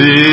be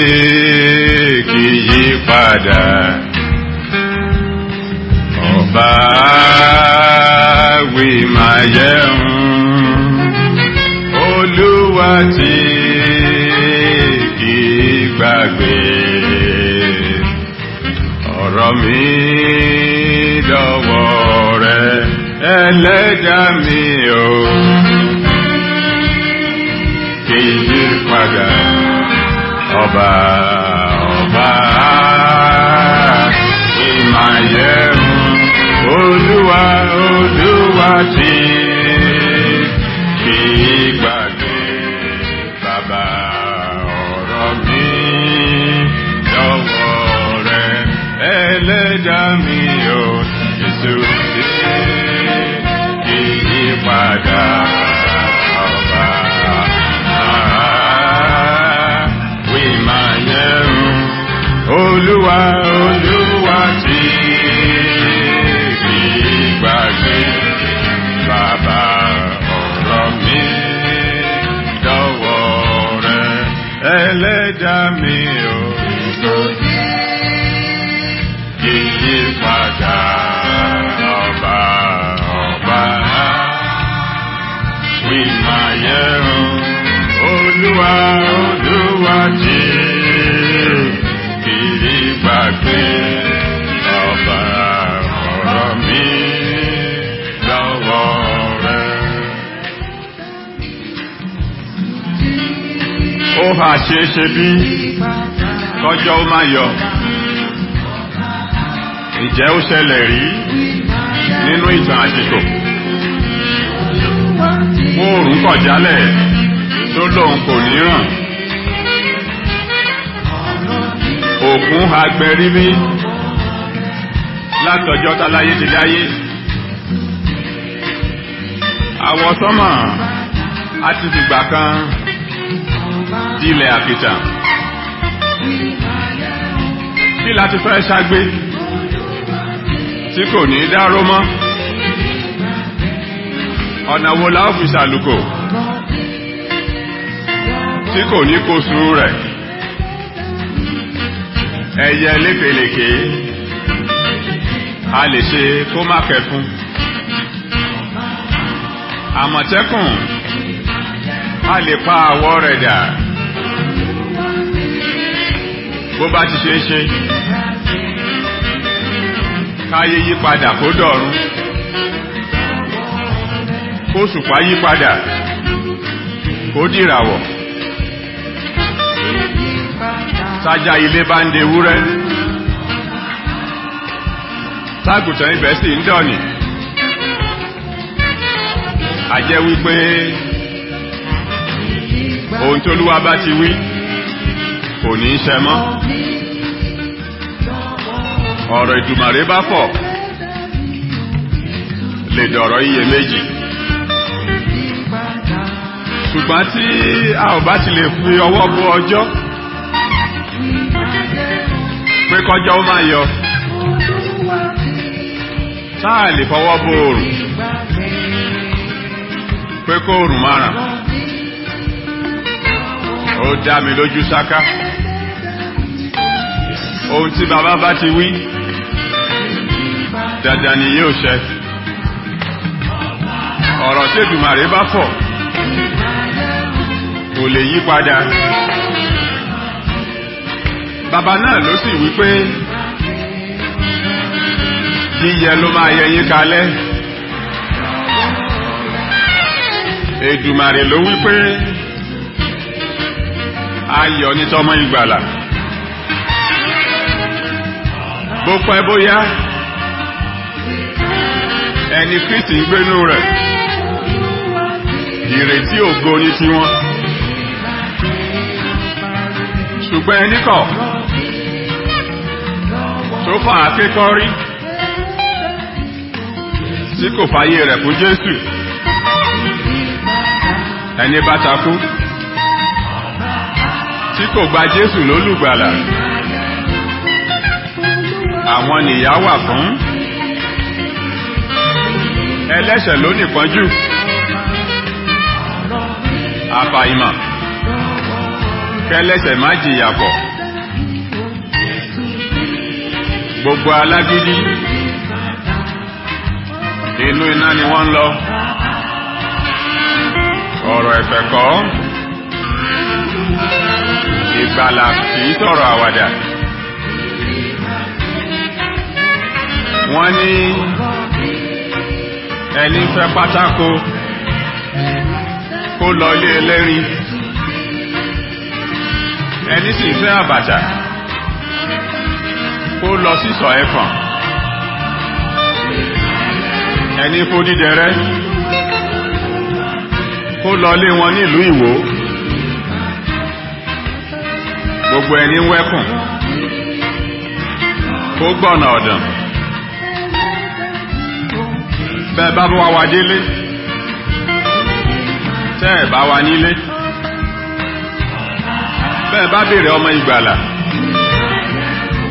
bí kọjọ́ ó máa yọ. Ìjẹ́ ó ṣẹlẹ̀ rí nínú ìtàn àṣìṣò oòrùn kọ̀ jálẹ̀ tó lóun kò ní ràn. Òkun ha gbẹrí bí látọjọ́ táláyé ti dáyé àwọ̀ sọ́mọ̀ a ti fìgbà kan dilẹ̀ àkìtàn kí láti fẹ́ ṣàgbé tí kò ní dáró mọ́. Ọ̀nà wo la ó fi ṣàlùkò? Tí kò ní kó sùúrù rẹ̀. Ẹyẹ lékelèké a lè ṣe kó má kẹfún àmọ̀tẹ́kùn. A lè pa àwọ̀ rẹ̀ dà bó bá ti ṣe é ṣe káyé yí padà kó dọ̀run. Kó ṣùpá yí padà kó dìràwọ̀. Tájá ilé bá ń de wúrẹ́ tágùtàn ibẹ̀ sì ń dọ̀nì. Àjẹ́ wípé ohun tó lúwa bá ti wí kò ní í ṣẹ mọ́. Ọ̀rọ̀ ìdùmàrè bá fọ̀ lè dọ̀rọ̀ iyèméjì. Ṣùgbọ́n tí a ò bá ti lè fi ọwọ́ bó ọjọ́ pé kọjọ́ ó máa yọ táà lè fọwọ́ oòrùn pé kó oòrùn máa ràn ó dá mi lójú sáká ohun tí bàbá bá ti wí dandan ni yóò ṣẹ. Ọ̀rọ̀ tí Èdùmàrè bá fọ̀ kò lè yí padà. Bàbá náà ló sì wí pé yíyẹ ló máa yẹ kalẹ̀. Èdùmàrè ló wí pé ayọ̀ ní tọmọ ìgbàlà. Bó pẹ́ bóyá. Ẹni Kristi ń gbénú rẹ̀. Ìrètí ògo ní tiwọn. Ṣùgbọ́n ẹni kọ̀ tó fà á kékọ́rí tí kò fàyè rẹ̀ fún Jésù. Ẹni bá takú tí kò gba Jésù lólùgbàlà. Àwọn nìyà wà fún. Ẹlẹ́ṣẹ̀ ló nìpọ́njú. Àfàìmọ̀. Kẹ́lẹ́sẹ̀ má jìyà pọ̀ gbogbo alágídí. Inú iná ni wọ́n ń lọ. Ọ̀rọ̀ ẹ̀fẹ̀ kọ́ ìgbàlà kìí sọ̀rọ̀ àwàdà. Wọ́n ní ẹni fẹ́ pátákó kó lọ ilé ẹlẹ́rìn ẹni sì fẹ́ àbàtà kó lọ sísọ ẹ̀fọ̀n. Ẹni fódídẹrẹ́ kó lọ lé wọn nílùú ìwó gbogbo ẹni wẹ́kùn. Kó gbọ́nà ọ̀dàn. Bẹ́ẹ̀ bá wá wa délé. Tẹ́ ẹ̀ bá wa nílé. Bẹ́ẹ̀ bá bèèrè ọmọ ìgbàlà.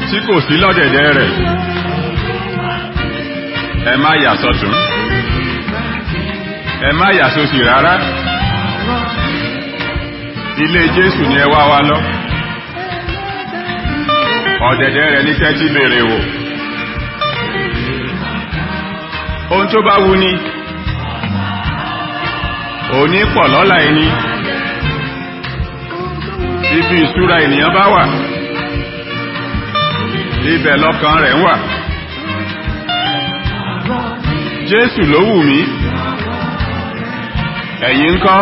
Tí kò sí lọ́dẹ̀dẹ̀ rẹ̀. Ẹ má yà sọ́tún. Ẹ má yà sósì rárá. Ilé Jésù ni ẹ wá wa lọ ọ̀dẹ̀dẹ̀ rẹ̀ ní tẹ́tí bèèrè wò ohun tó bá wù ní òní pọ̀ lọ́la ẹni. Ibi ìṣúra ènìyàn bá wà. Ibẹ̀ lọ́kàn rẹ̀ ń wà. Jésù ló wù mí. Ẹ̀yin ńkọ́?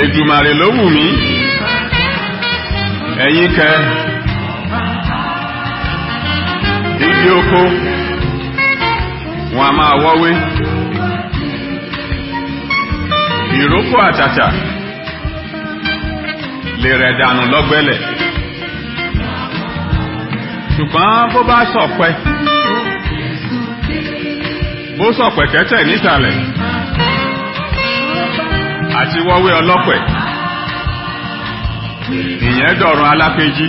Èdùmàrè ló wù mí ẹ̀yin kẹ igi oko wọn a máa wọ́wé. Ìrókò àtàtà lè rẹ̀ dànù lọ́gbẹ́lẹ̀. Ṣùgbọ́n bó bá sọ̀pẹ́ bó sọ̀pẹ́ kẹ́tẹ̀ nísàlẹ̀ àti wọ́wé ọlọ́pẹ̀ ìyẹn dọ̀rùn alákejì.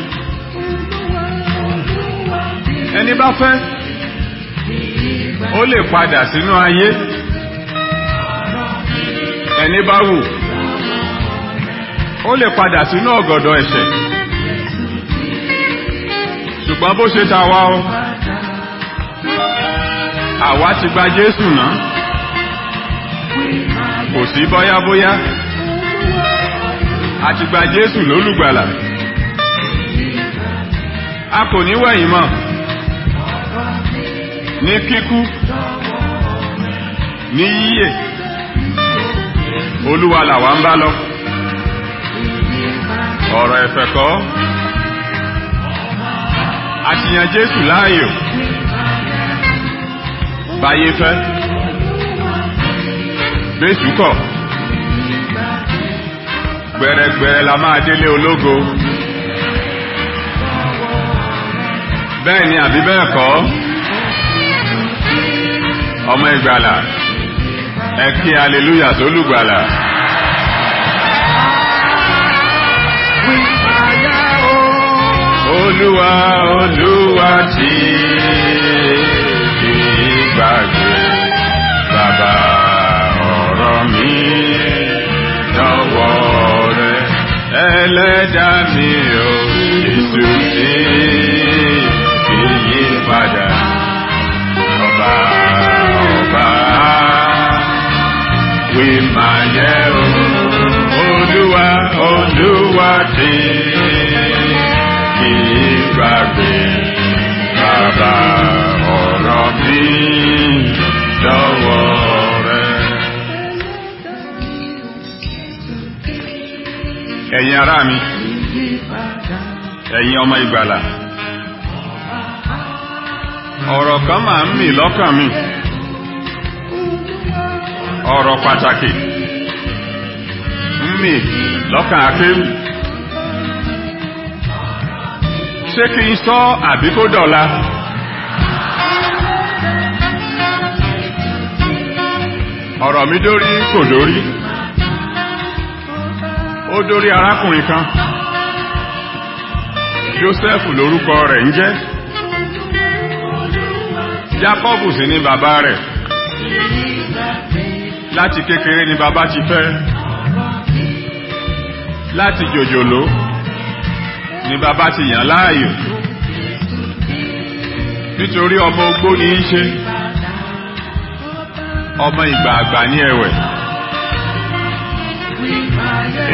Ẹni bá fẹ́ ó lè padà sínú ayé. Ẹni bá wù ó lè padà sínú ọ̀gọ̀dọ̀ ẹ̀ṣẹ̀. Ṣùgbọ́n bó ṣe ta wá o àwa ti gba Jésù náà kò sí bọ́yábóyá a ti gba Jésù lólùgbàlà. A kò ní wẹ̀yìn mọ́. Ní kíkú ní yíyè olúwa làwa ń bá lọ. Ọ̀rọ̀ ẹ̀fẹ̀ kọ́. Àtìyàn jésù láàyò. Báyé fẹ́. Bẹ́sù kọ̀ gbẹ̀rẹ̀gbẹ̀rẹ̀ la máa délé ológo. Bẹ́ẹ̀ ni àbí bẹ́ẹ̀ kọ́? Ọmọ ìgbàlà ẹ kí aleluya sólùgbàlà. olúwa olúwa tí ẹlẹ́dà mi ò Jésù tí kì í yí padà ọba ọba. Wí máa yẹ o olúwa olúwa tí kì gbàgbé bàbá ọ̀rọ̀ mi ẹ̀yin ará mi ẹ̀yin ọmọ ìgbàlà. Ọ̀rọ̀ kan máa ń mì lọ́kàn mi. Ọ̀rọ̀ pàtàkì ń mì lọ́kàn akéwì. Ṣé kí n sọ àbí kó dọ̀la? Ọ̀rọ̀ mi dórí kò dórí dórí arákùnrin kan. Joseph lórúkọ rẹ̀ ń jẹ́. Jacob sì ni bàbá rẹ̀. Láti kékeré ni bàbá ti fẹ́. Láti jòjòló ni bàbá ti yàn láàyò. Nítorí ọmọ ogbó ní í ṣe. Ọmọ ìgbà àgbà ní ẹ̀wẹ̀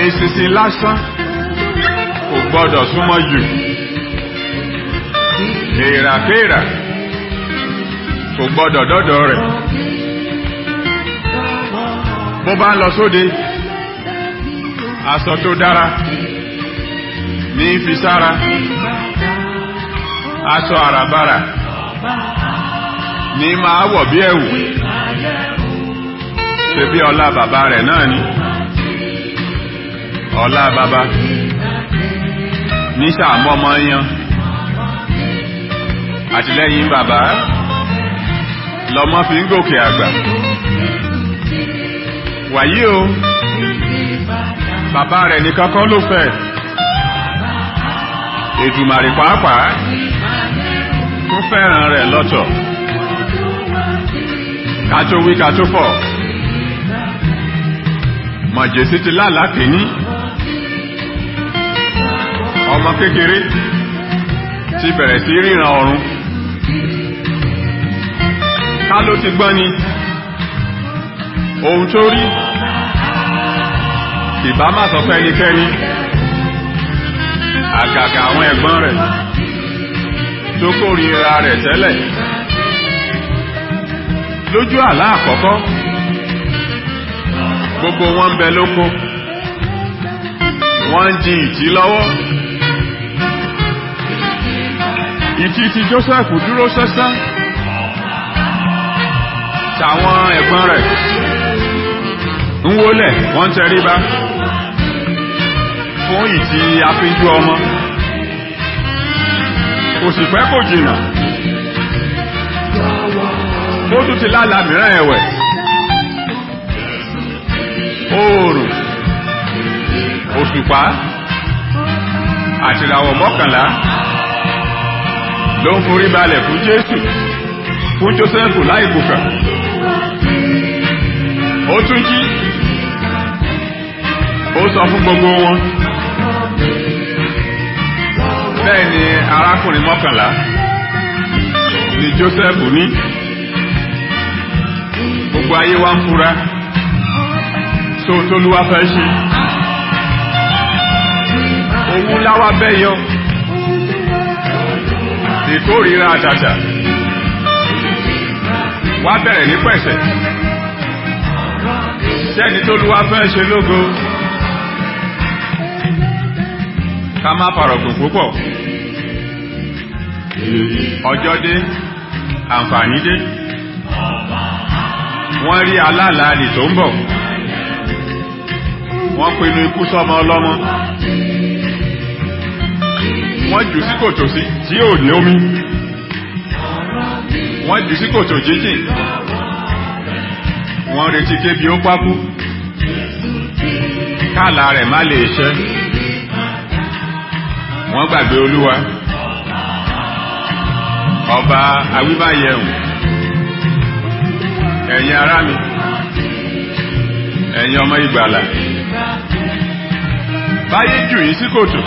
èsìsìn lásán kò gbọ́dọ̀ súnmọ́ jù. Èèràkéèrà kò gbọ́dọ̀ dọ́dọ̀ rẹ̀. Bó bá ń lọ sóde aṣọ tó dára ní fi aṣọ àràbàrà ní máa wọ̀ bí ẹ̀wù. Ṣe bí ọlá bàbá rẹ̀ náà ni ọlá bàbá. Ní sàmọ́mọ́ yan àtìlẹ́yìn bàbá. Lọ́mọ fi ń gòkè àgbà. Wàyí o. Bàbá rẹ̀ nìkan kọ́ ló fẹ́. Èdùmàrè pàápàá. Tó fẹ́ràn rẹ̀ lọ́tọ̀. Kátó wí kátó fọ̀. Mọ̀jẹ̀sí ti lálàá kìíní ọmọ kékeré ti bẹ̀rẹ̀ sí ríran ọ̀run. Ká ló ti gbọ́n ni? Ohun tó rí ìbá má sọ fẹ́nikẹ́ni àgàgà àwọn ẹ̀gbọ́n rẹ̀ tó kórìíra rẹ̀ tẹ́lẹ̀. Lójú àlá àkọ́kọ́ gbogbo wọn ń bẹ lóko. Wọ́n ń jí ìtí lọ́wọ́ ìtí ti Joseph dúró sẹ́sán tàwọn ẹ̀gbọ́n rẹ̀ ń wólẹ̀ wọ́n tẹríba fún ìtí afínjú ọmọ. Kò sì pẹ́ kò jìnnà ó tún ti lálàá mìíràn ẹ̀wẹ̀. Oòrùn òṣùpá àtìràwọ̀ mọ́kànlá ló ń forí balẹ̀ fún Jésù. Fún Jósẹ́fù láìbùkà ó tún jí. Ó sọ fún gbogbo wọn. Bẹ́ẹ̀ ni arákùnrin mọ́kànlá ni Jósẹ́fù ní. Gbogbo ayé wa ń fura. Tó tólúwa fẹ́ ṣe. Owó láwá bẹ́ yọ ìkórìíra àtàtà wá bẹ̀rẹ̀ ní pẹ̀sẹ̀. Sẹ́ni tólúwa fẹ́ ṣe lógo. Ká má parọ̀gùn púpọ̀. Ọjọ́ dé àǹfààní dé. Wọ́n rí aláàláàdì tó ń bọ̀. Wọ́n pinnu ikú sọ́mọ ọlọ́mọ wọ́n jù sí kòtò sí tí ò ní omi. Wọ́n jù sí kòtò jíjìn. Wọ́n retí kébi ó pákú. Káàlà rẹ̀ má lè ṣẹ́. Wọ́n gbàgbé olúwa. Ọba awíbáyẹ̀hùn ẹ̀yin ará mi. Ẹ̀yin ọmọ ìgbàlà. Báyé jù yín sí kòtò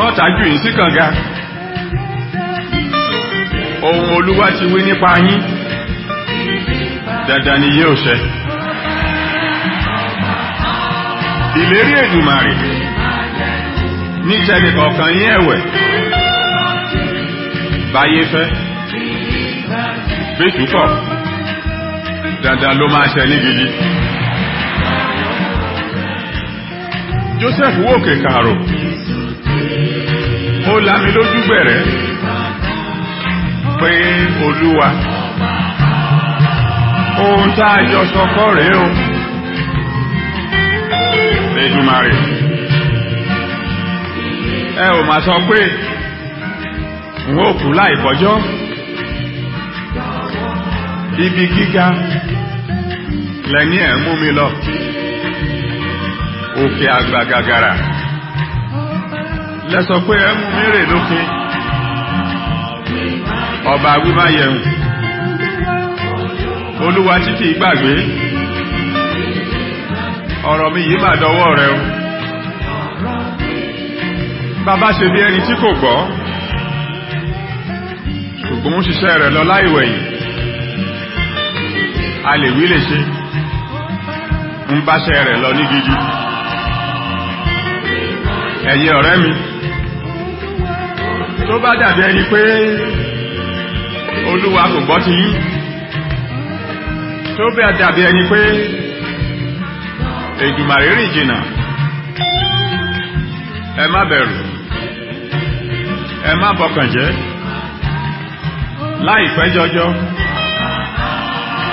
tọ́ta jù yín sí kànga. Ohun olúwa ti wí nípa yín. Dandan ni yóò ṣẹ. Ìlérí Èdùmàrè. Ní kọ̀ọ̀kan yín ẹ̀wẹ̀. Báyé fẹ́. Bẹ́tù kọ̀. Dandan ló máa ṣẹ ní Joseph wòkè kààrò ó lámi lójú gbẹ̀rẹ́ pé olúwa ohun tá a jọ sọkọ́ rèé o. Èdùmàrè ẹ ò máa sọ pé n ó kú láì bọ́jọ́. Ibi gíga lẹ́ni ẹ̀ mú mi lọ. Òkè àgbà gàgàrà lẹ́sọ pé ẹ mú mi rè lókè. Ọba wímáyẹ̀hùn olúwa tí kìí gbàgbé. Ọ̀rọ̀ mi yìí mà dọwọ́ rẹ o. Bàbá ṣe bí ẹni tí kò gbọ́. Ṣùgbọ́n ń ṣiṣẹ́ rẹ̀ lọ láìwẹ̀yìn. A lè wí lè ṣe. Ń báṣẹ́ rẹ̀ lọ ní gidi. Ẹ̀yin ọ̀rẹ́ mi tó bá dàbí ẹni pé olúwa kò gbọ́ ti yín. Tó bá dàbí ẹni pé èdùmàrè jìnnà. Ẹ má bẹ̀rù. Ẹ má bọkàn jẹ́. Láìpẹ́ jọjọ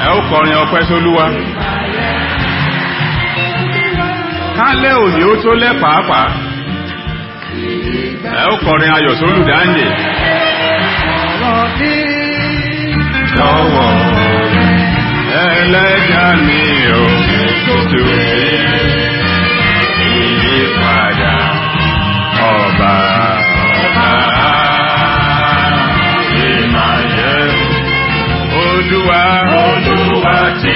ẹ ó kọrin ọpẹ́ sólúwa. Kálẹ̀ òní ó tó lẹ́ pàápàá ẹ ó kọrin ayọ̀ sólùdáǹdè jọ̀wọ́ ẹlẹ́jà mi ò tó ìyípadà ọba ọba. Ìmáyé olúwa olúwa tí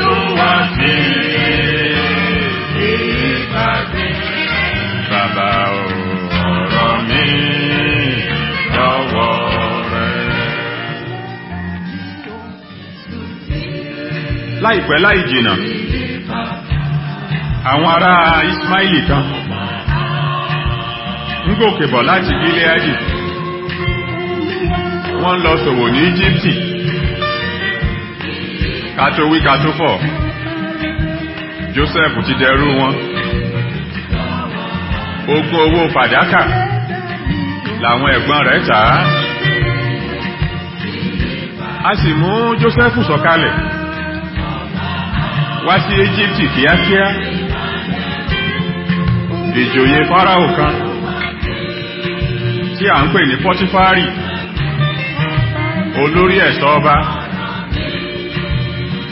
láìpẹ́ láì jìnnà àwọn ará Ismaili kan ń gòkè bọ̀ láti Gileadi. Wọ́n lọ ṣòwò ní Íjíbítì kátó wí kátó fọ̀. Joseph ti dẹrú wọn. Ogún owó fàdákà làwọn ẹ̀gbọ́n rẹ̀ tà á. A sì mú Joseph sọ̀kalẹ̀ wá sí Íjíbítì kíákíá. Ìjòyè Fáráò kan tí a ń pè ní Pọ́tífárì olórí ẹ̀ṣọ́ ọba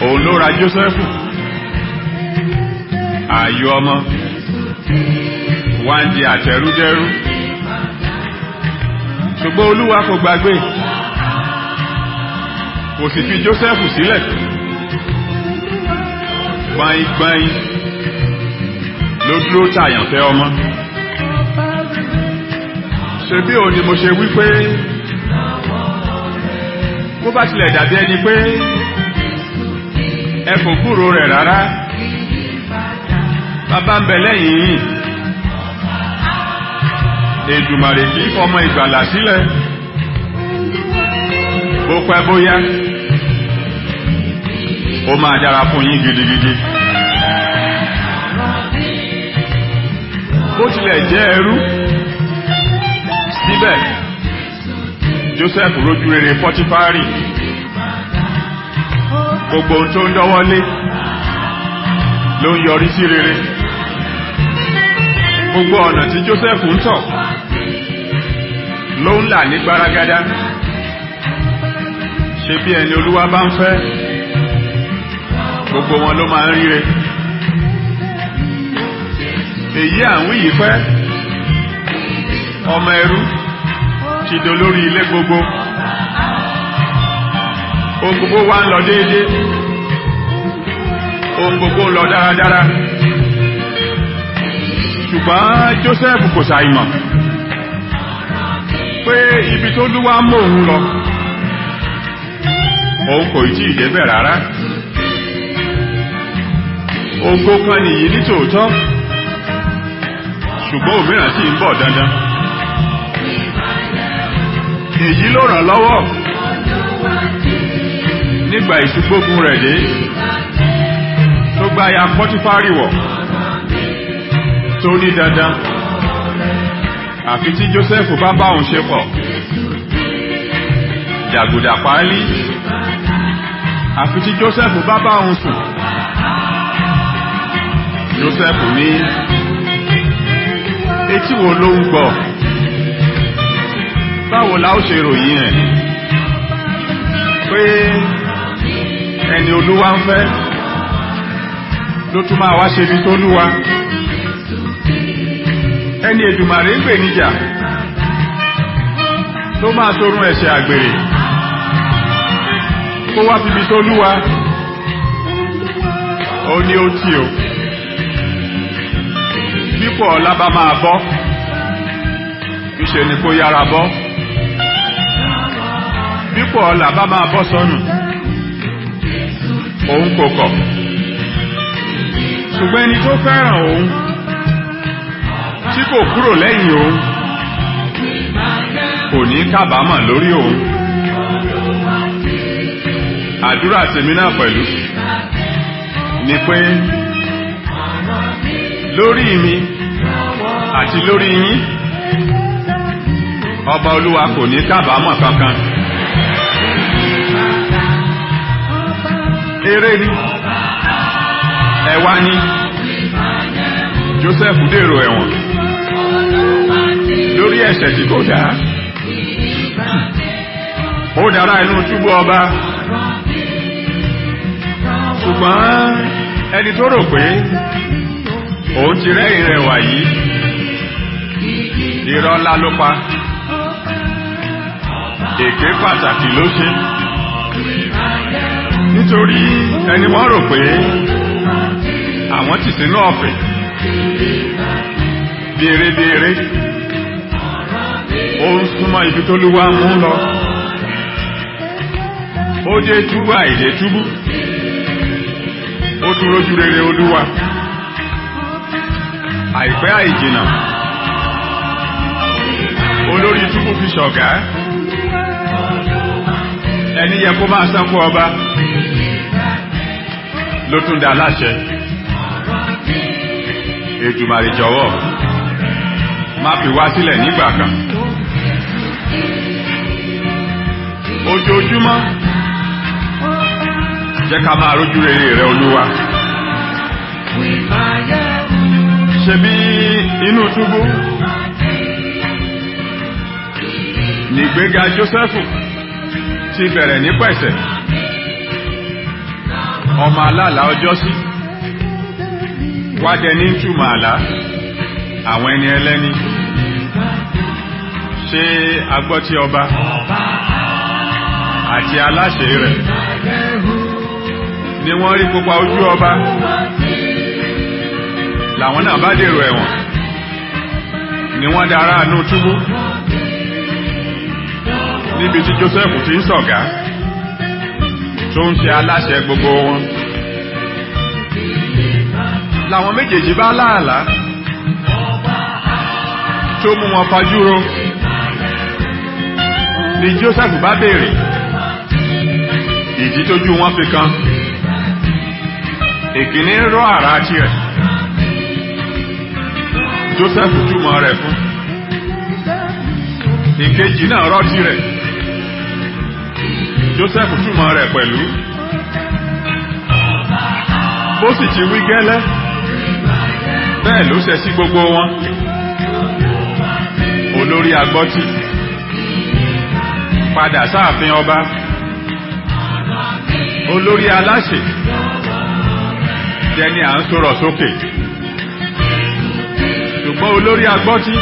òun ló ra Jósẹ́fù ààyò ọmọ wá di àtẹrúdẹ́rú. Ṣùgbọ́n Olúwa kò gbàgbé kò sì fi Jósẹ́fù sílẹ̀ gbaingbain ló dúró tàyànfẹ́ ọmọ. Ṣe bí òun ni mo ṣe wí pé bó bá tilẹ̀ dàbí ẹni pé ẹ kò gbúrò rẹ̀ rárá. Bàbá ń bẹ lẹ́yìn yìí Èdùmàrè kì fọmọ ìgbàlà sílẹ̀. Bó pẹ́ bóyá ó máa dára fún yín gidigidi. Bó tilẹ̀ jẹ́ ẹrú síbẹ̀ Joseph rójú rere Pọ́tífárì gbogbo ohun tó ń dọ́wọ́ lé ló ń yọrí sí rere. Gbogbo ọ̀nà tí Joseph ń tọ̀ ló ń là ní gbaragada ṣe bí ẹni Olúwa bá ń fẹ́ gbogbo wọn ló máa ń ríre. Èyí àwọn yìí pẹ́. Ọmọ ẹrú ti dolórí ilé gbogbo. Ohun gbogbo wa ń lọ déédé ohun gbogbo ń lọ dáradára. Ṣùgbọ́n Joseph kò ṣàìmọ̀ pé ibi tó lúwa mú òun lọ òun kò tí ì débẹ̀ rárá ògo kan nìyí ní tòótọ́. Ṣùgbọ́n òmíràn sì ń bọ̀ dandan. Èyí ló ràn lọ́wọ́ nígbà ìṣùgbógun rẹ̀ dé. Tó gba ya pọ́tífárì wọ̀. Tó ní dandan. Àfi tí Joseph bá bá òun ṣe pọ̀. Jàgùdà páálí. Àfi tí Joseph bá bá òun sùn Joseph ní etí wo ló ń gbọ́? Báwo la ó ṣe ròyìn ẹ̀? Pé ẹni olúwa ń fẹ́ ló tún máa wá ṣe bí tó ẹni Èdùmàrè ń gbè níjà tó máa torún ẹ̀ṣẹ̀ àgbèrè. Kó wá fi bí ó ní ó tí o dípò ọlá bá máa bọ́. Ìṣe ni kó yára bọ́. Dípò ọlá bá máa bọ́ sọnù. Òun kò kọ̀. Ṣùgbọ́n ẹni tó fẹ́ràn òun tí kò kúrò lẹ́yìn òun kò ní kábàámọ̀ lórí òun. Àdúrà tèmi náà pẹ̀lú ni pé lórí mi àti lórí yín. Ọba olúwa kò ní kábàámọ̀ kankan. Eré ni. Ẹ̀wá ni. Joseph dèrò ẹ̀wọ̀n. Lórí ẹ̀ṣẹ̀ tí kò dá. Ó dára inú túbú ọba. Ṣùgbọ́n ẹni tó rò pé òun ti rẹ́yìn rẹ̀ yìí irọ́ ńlá ló pa. Èké pàtàkì ló ṣe. Nítorí ẹni wọ́n rò pé àwọn ti sínú ọ̀fẹ́. Béèrè-béèrè ó ń súnmọ́ ibi tó lúwa mú lọ. Ó dé túbú àìdé túbú. Ó tún rójú rere olúwa. Àìpẹ́ àìjìnà olórí túbú fi ṣọ̀gá. Ẹni yẹ kó máa sánkú ọba ló tún dá láṣẹ. Èdùmàrè jọ̀wọ́ má fi wá sílẹ̀ nígbà kan. Ojoojúmọ́ jẹ́ ká máa rójú rere rẹ olúwa. Ṣebí inú túbú nígbéga Jósẹ́fù ti bẹ̀rẹ̀ ní pẹ̀sẹ̀. Ọmọ aláàlá ọjọ́sí wádẹ ní túmọ̀ àlá. Àwọn ẹni ẹlẹ́ni. Ṣé agbọ́tí ọba? Àti aláṣẹ rẹ̀. Ni wọ́n rí pupa ojú ọba. Làwọn náà bá dèrò ẹ̀wọ̀n. Ni wọ́n dára àánú túbú níbi tí Joseph ti ń ṣọ̀gá tó ń ṣe aláṣẹ gbogbo wọn. Làwọn méjèèjì bá láàlá tó mú wọn fajúro ni Joseph bá béèrè ìdí tójú wọn fi kan. Ìkíní rọ àrá tirẹ̀. Joseph túmọ̀ rẹ̀ fún. Ìkejì náà rọ tirẹ̀ Joseph túmọ̀ rẹ̀ pẹ̀lú. Bó sì ti wí gẹ́lẹ́. Bẹ́ẹ̀ ló ṣe sí gbogbo wọn. Olórí agbọ́tì padà sáàfin ọba. Olórí aláṣẹ. Jẹni à ń sọ̀rọ̀ sókè. Ṣùgbọ́n olórí agbọ́tí.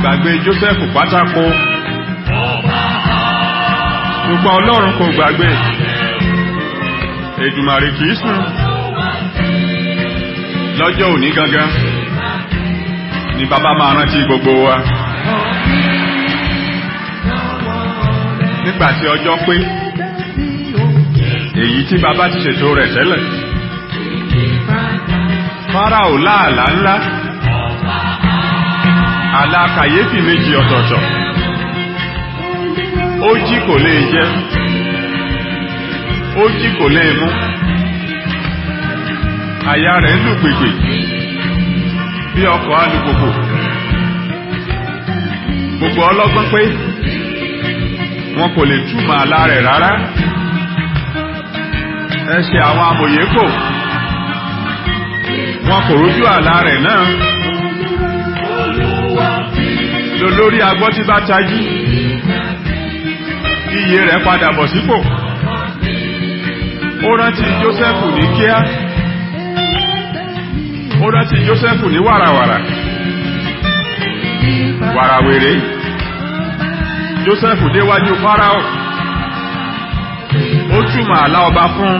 Gbàgbé Joseph pátákó ṣùgbọ́n Ọlọ́run kò gbàgbé. Èdùmàrè kìí sùn. Lọ́jọ́ òní gangan ni bàbá máa rántí gbogbo wa. Nígbàtí ọjọ́ pé èyí tí bàbá ti ṣètò rẹ̀ tẹ́lẹ̀. Fáráò láàlá ńlá. Àlá méjì ọ̀tọ̀ọ̀tọ̀ ó jí kò lè jẹ. Ó jí kò lè mú àyà rẹ̀ ń lù gbègbè bí ọkọ̀ alùpùpù gbogbo ọlọ́gbọ́n pé wọn kò lè túmọ̀ àlá rẹ̀ rárá. Ẹsẹ̀ àwọn amòye kò wọn kò rójú àlá rẹ̀ náà. Lólórí gbọ́ tí bá tají iye rẹ̀ padà bọ̀ sípò. Ó rántí Jósẹ́fù ní kíá. Ó rántí Jósẹ́fù ní wàràwàrà. Wàràwèrè. Jósẹ́fù déwájú Fáráò. Ó túmọ̀ àlá ọba fún.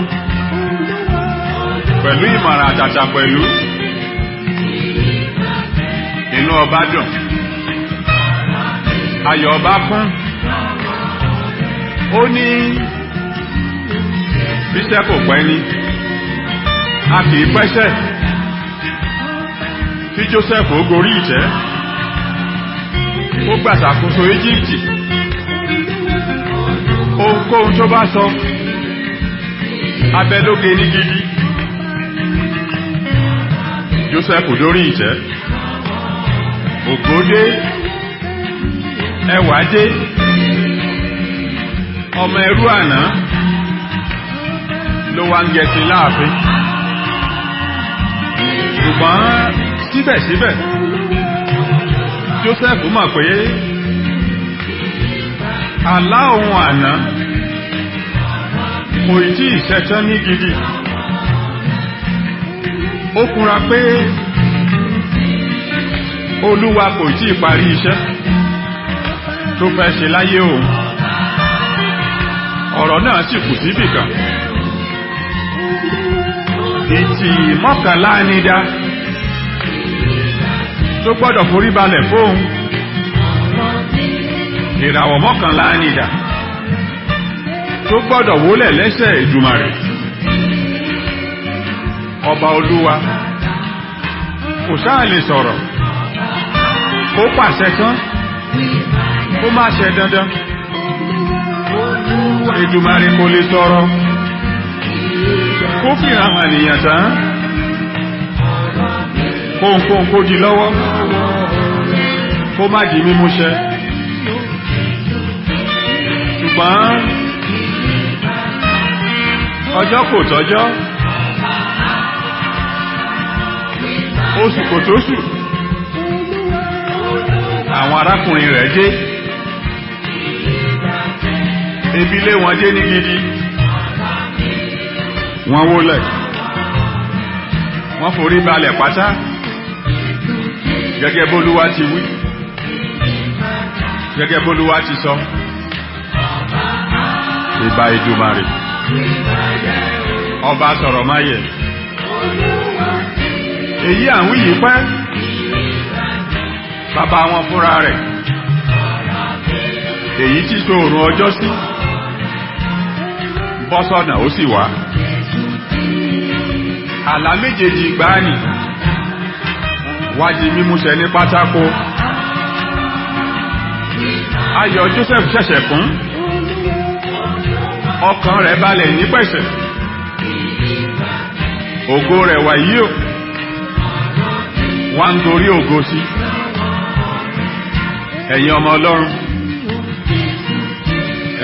Pẹ̀lú ìmọ̀ràn àtàtà pẹ̀lú. Inú ọba dùn. Ayọ̀ ọba kún ó ní bíṣẹ́ kò pẹ́ ní a kì í pẹ́ṣẹ̀. Kí Joseph ó ìtẹ́ ó gbàṣàkóso Íjíbítì ohunkóhun tó bá sọ abẹ́lóge ní gidi. Joseph dórí ìtẹ́ ògbódé ẹwà dé ọmọ ẹrú àná. Ló wá ń gẹ̀ẹ́sì láàfin ṣùgbọ́n síbẹ̀síbẹ̀ Joseph mọ̀ pé àlá òun àná kò tí ìṣẹ́tán ní gidi. Ó kúnra pé olúwa kò tí ì parí iṣẹ́ tó fẹ́ ṣe láyé òun ọ̀rọ̀ náà sì kù síbì kan. Ìtì mọ́kànlá nídá tó gbọ́dọ̀ forí balẹ̀ fóun. Ìràwọ̀ mọ́kànlá nídá tó gbọ́dọ̀ wólẹ̀ lẹ́sẹ̀ Èdùmàrè. Ọba olúwa kò sáà lè sọ̀rọ̀. Kó pàṣẹ tán. Kó má ṣe dandan Èdùmàrè kò lè sọ̀rọ̀. Kó fìràn hàn nìyàn tán. Kóhunkóhun kó di lọ́wọ́. Kó má di mímúṣẹ ṣùgbọ́n ọjọ́ kò tọ́jọ́. Oṣù kò tóṣù. Àwọn arákùnrin rẹ̀ dé ebi lé wọn dé ní gidi. Wọ́n wólẹ̀. Wọ́n forí balẹ̀ pátá. Gẹ́gẹ́ bólúwa ti wí. Gẹ́gẹ́ bólúwa ti sọ. Ìbà Èdùmàrè. Ọba sọ̀rọ̀ máyẹ̀ èyí àwọn yìí pẹ́. Bàbá wọn fúnra rẹ̀. Èyí tí so òrùn ọjọ́ sí bọ́sọ̀nà ó sì wá àlá méjèèjì gbáàní wájí mímúṣẹ ní pátákó. Ayọ̀ Joseph ṣẹ̀ṣẹ̀ kún. Ọkàn rẹ̀ balẹ̀ ní pẹ̀sẹ̀. Ògo rẹ̀ wà yí o. Wá ń gorí ògo sí. Ẹ̀yin ọmọ Ọlọ́run.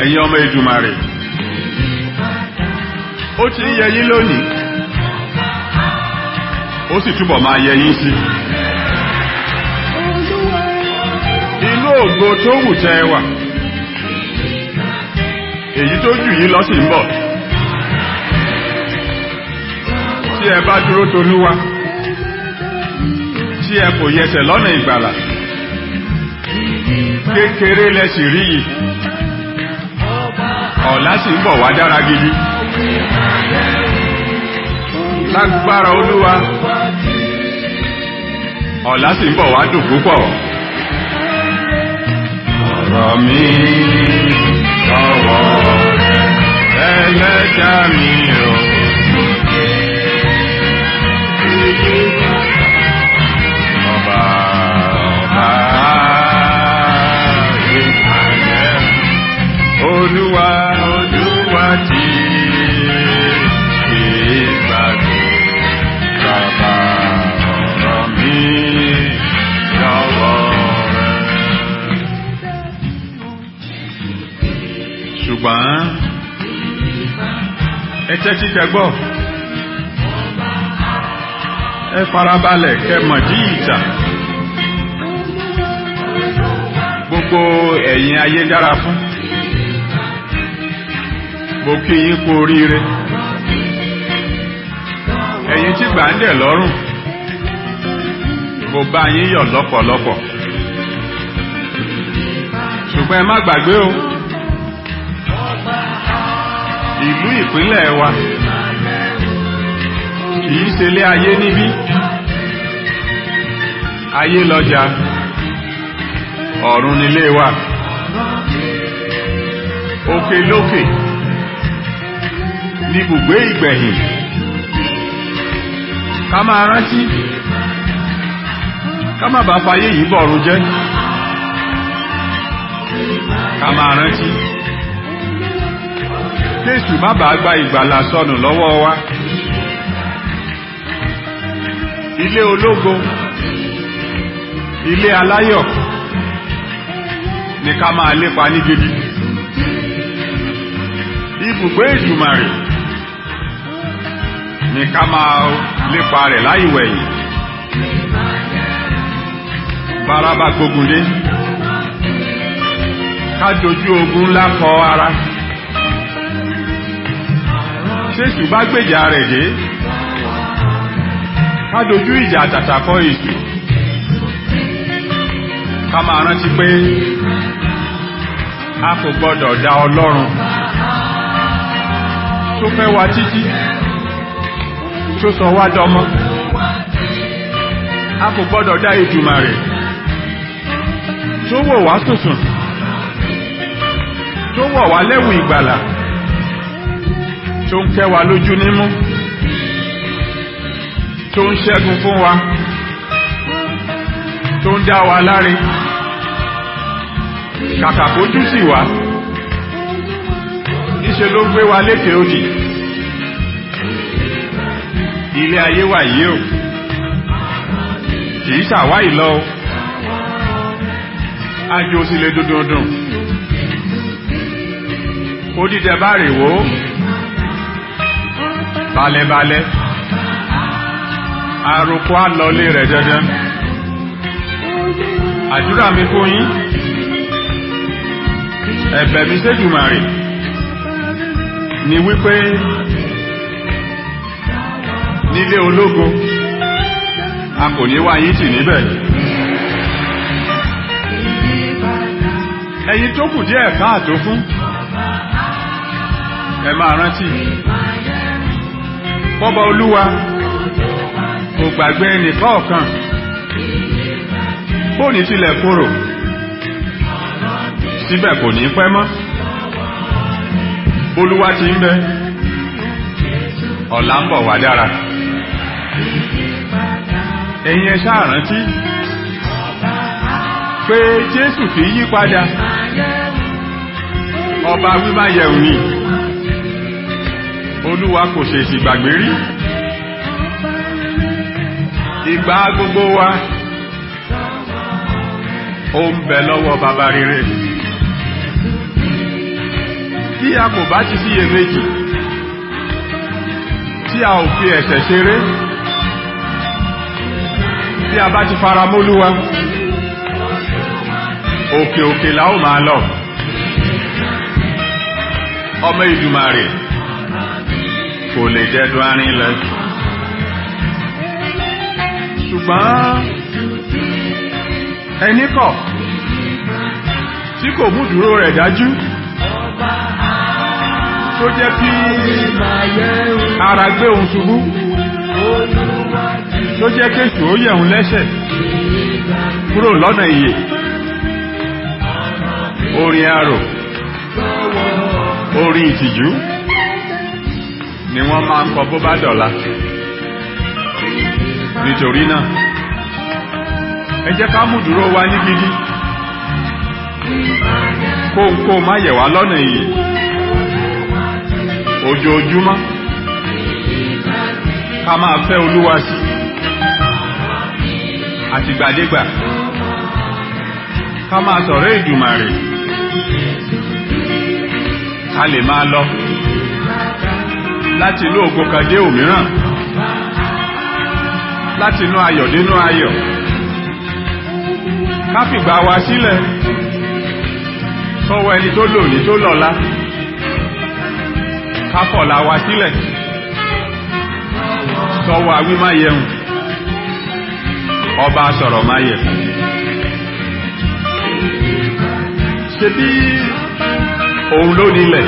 Ẹ̀yin ọmọ Èdùmàrè ó ti ń yẹ yín lónìí. Ó sì túbọ̀ máa yẹ yín sí. Inú ògo tó wù tẹ́ ẹ wà. Èyí tó jù yín lọ sí ń bọ̀. Tí ẹ bá dúró tolúwa tí ẹ kò yẹsẹ̀ lọ́nà ìgbàlà kékeré lẹ sì rí yìí. Ọ̀la sì ń bọ̀ wá dára gidi lágbára olúwa. Ọ̀la sì ń bọ̀ wá dùn púpọ̀. Ọ̀rọ̀ mi lọ́wọ́. Ẹlẹ́jà mi ò ọba ọba olúwa tẹ́tí kẹgbọ́ ẹ farabalẹ̀ kẹmọ̀dí ìjà. Ẹ̀yin ayé dára fún. Mo kí yín kú oríire. Ẹ̀yin tí gbà ń dẹ̀ lọ́rùn mo bá yín yọ̀ lọ́pọ̀lọpọ̀. Ṣùgbọ́n ẹ má gbàgbé o ìlú ìpínlẹ̀ wa. Kìí ṣe lé ayé níbí. Ayé lọ́jà. Ọ̀run nílé wa. Òkè lókè. Ní ìgbẹ̀yìn. Ká máa rántí. Ká má bàa fayé yìí bọ̀run jẹ́. Ká máa rántí kéèsù má bàa gba ìgbàlà sọnù lọ́wọ́ wa. Ilé ológo ilé aláyọ̀ ní ká máa lépa ní gidi. Ibùgbé ìdùmarè ní ká máa lépa rẹ̀ láìwẹ̀yìn. Bárabá gbógun dé ká dojú ogun ńlá kọ ara ṣéṣù bá gbèjà rẹ̀ dé ká dojú ìjà tàtà kọ èṣù ká máa rántí pé a kò gbọdọ̀ dá ọlọ́run tó fẹ́ wa títí tó sọ wá dọmọ. A kò gbọdọ̀ dá Èdùmàrè tó wò wá sùsùn tó wọ̀ wá lẹ́wù ìgbàlà tó ń kẹ́ wa lójú nímú tó ń ṣẹ́gun fún wa tó ń dá wa láre. Kàkà kójú sí wa níṣe ló gbé wa lékè òdì ilé ayé wà yìí o kìí ṣàwáyì lọ o. Ájú ó sì lè ó dídẹ bá rè wó balẹ̀balẹ̀ àròkọ àlọlé rẹ̀ dandan àdúrà mi fún yín. Ẹ̀bẹ̀ mi sédùmarè ni wípé nílé ológo a kò ní wá yín tì níbẹ̀. Ẹ̀yin tó kù díẹ̀ káàtó fún ẹ máa rántí bọ́bá olúwa kò gbàgbé ẹnìkọ̀ọ̀kan bóòní tilẹ̀ kúrò síbẹ̀ kò ní pẹ́ mọ́. Olúwa ti ń bẹ. Ọ̀la ń bọ̀ wá dára. Ẹ̀yin ẹ ṣáà rántí pé jésù kì í yí padà. Ọba wímáyẹ̀wò ni olúwa kò ṣèṣì gbàgbé rí. Ìgbà gbogbo wa ó ń bẹ lọ́wọ́ bàbá rere. Tí a kò bá ti síye méjì tí a ò fi ẹ̀ṣẹ̀ ṣeré tí a bá ti fara mólúwa òkè òkè la ó máa lọ. Ọmọ ìdùmarè kò lè jẹ́dùn arin lẹ. Ṣùgbọ́n ẹni kọ̀ tí kò mú dúró rẹ̀ dájú tó jẹ́ kí ara gbé ohun ṣubú tó jẹ́ kéṣù ó yẹ̀hun lẹ́ṣẹ̀ kúrò lọ́nà ìyè. Orin arò orin ìtìjú ni wọ́n máa kọ bó bá dọ̀la. Nítorí náà ẹ jẹ́ ká mú dúró wa ní gidi. Kóńkó má yẹ̀ wá lọ́nà ìyè. Ojoojúmọ́ ká máa fẹ́ olúwa sí àtìgbàdégbà ká máa sọ̀rọ̀ ìdùmàrè ká lè máa lọ láti inú ògo kan dé òmíràn. Láti inú ayọ̀ dénú ayọ̀. Ká fìgbà wa sílẹ̀. Sọ́wọ́ ẹni tó lòní tó lọ́la. Káfọ̀lá wa sílẹ̀. Sọ́wọ́ awí má yẹun ọba sọ̀rọ̀ má yẹ ṣe bí òun ló nílẹ̀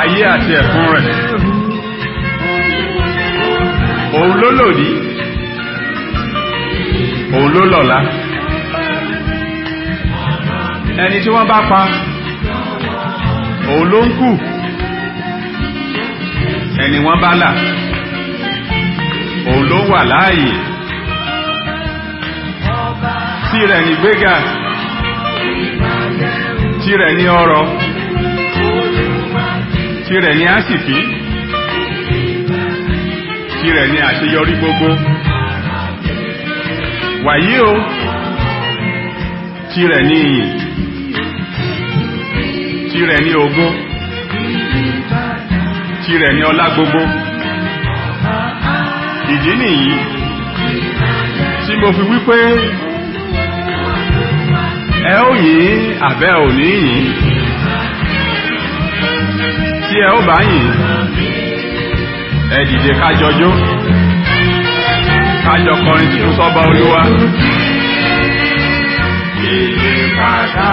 ayé àti ẹ̀kún rẹ̀. Òun ló lòdì. Òun ló lọ́la. Ẹni tí wọ́n bá pa òun ló ń kù. Ẹni wọ́n bá là òun ló wà láàyè. Tirẹ̀ ní gbéga. Tirẹ̀ ní ọrọ̀ tirẹ̀ ní àsìkí tirẹ̀ ní àṣeyọrí gbogbo. Wàyí o. Tirẹ̀ ní iyìn tirẹ̀ ní ogún tirẹ̀ ní ọlá gbogbo. Ìdí nìyí tí mo fi wípé ẹ ó yìn àbẹ́ ò yìn tí ẹ ó bá yìn ẹ dìde kájọjó kájọ kọrin tuntun sọ́ba olúwa. Ìyípadà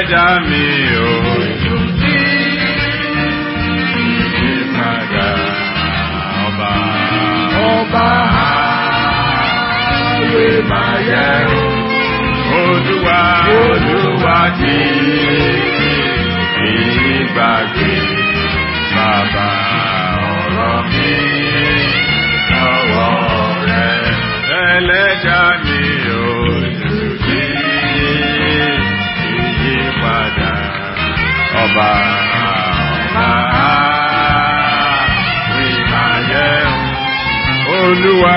ó ẹlẹ́dàá mi ò ìyípadà ọba ọba wímáyé olúwa ọba ọba ìmáyé olúwa olúwa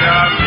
Jam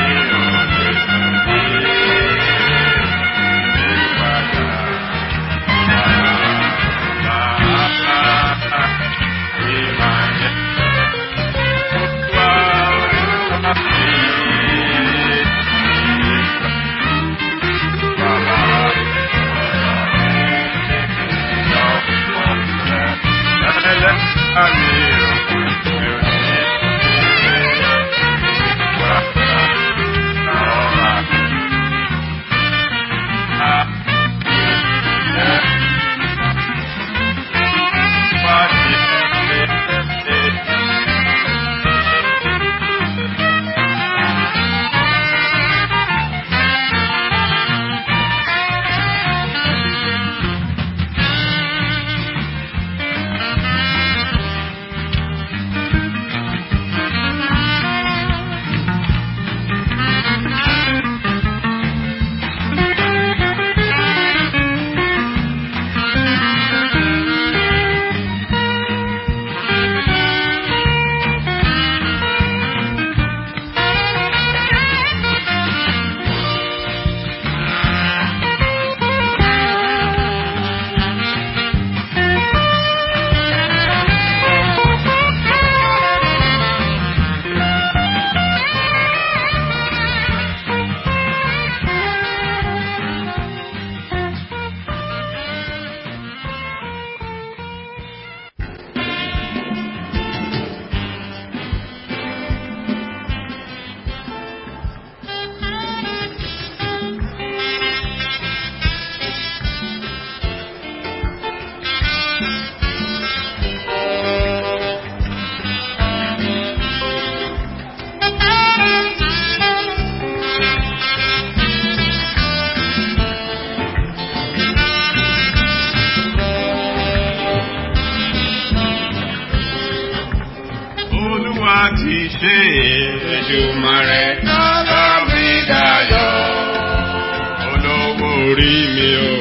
Èdùmàrè sọ̀rọ̀ mi dayọ̀. Olówó orí mi ò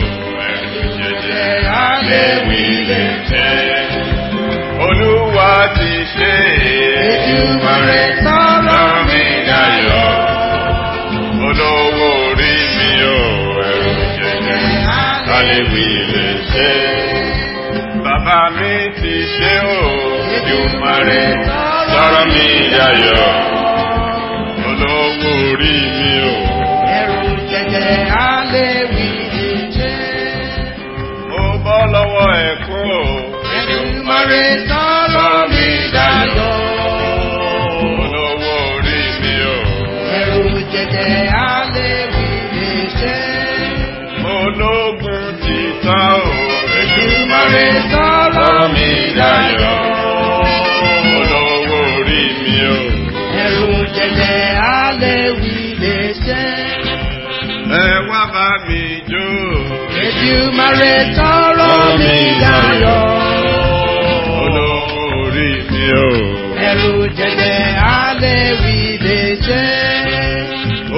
ẹ̀rù jẹjẹ àléwì lè tẹ́. Olúwa ti ṣe Èdùmàrè sọ̀rọ̀ mi dayọ̀. Olówó orí mi ò ẹ̀rù jẹjẹ àléwì lè tẹ́. Bàbá mi ti ṣe o Èdùmàrè sọ̀rọ̀ mi dayọ̀. Dayọ̀. Olówó orí mi ò. Ẹ̀rù jẹjẹ aléwì ìjẹ́. Ẹ wá bá mi jó. Èdùmàrè sọ̀rọ̀ mi dayọ̀. Olówó orí mi ò. Ẹ̀rù jẹjẹ aléwì ìjẹ́.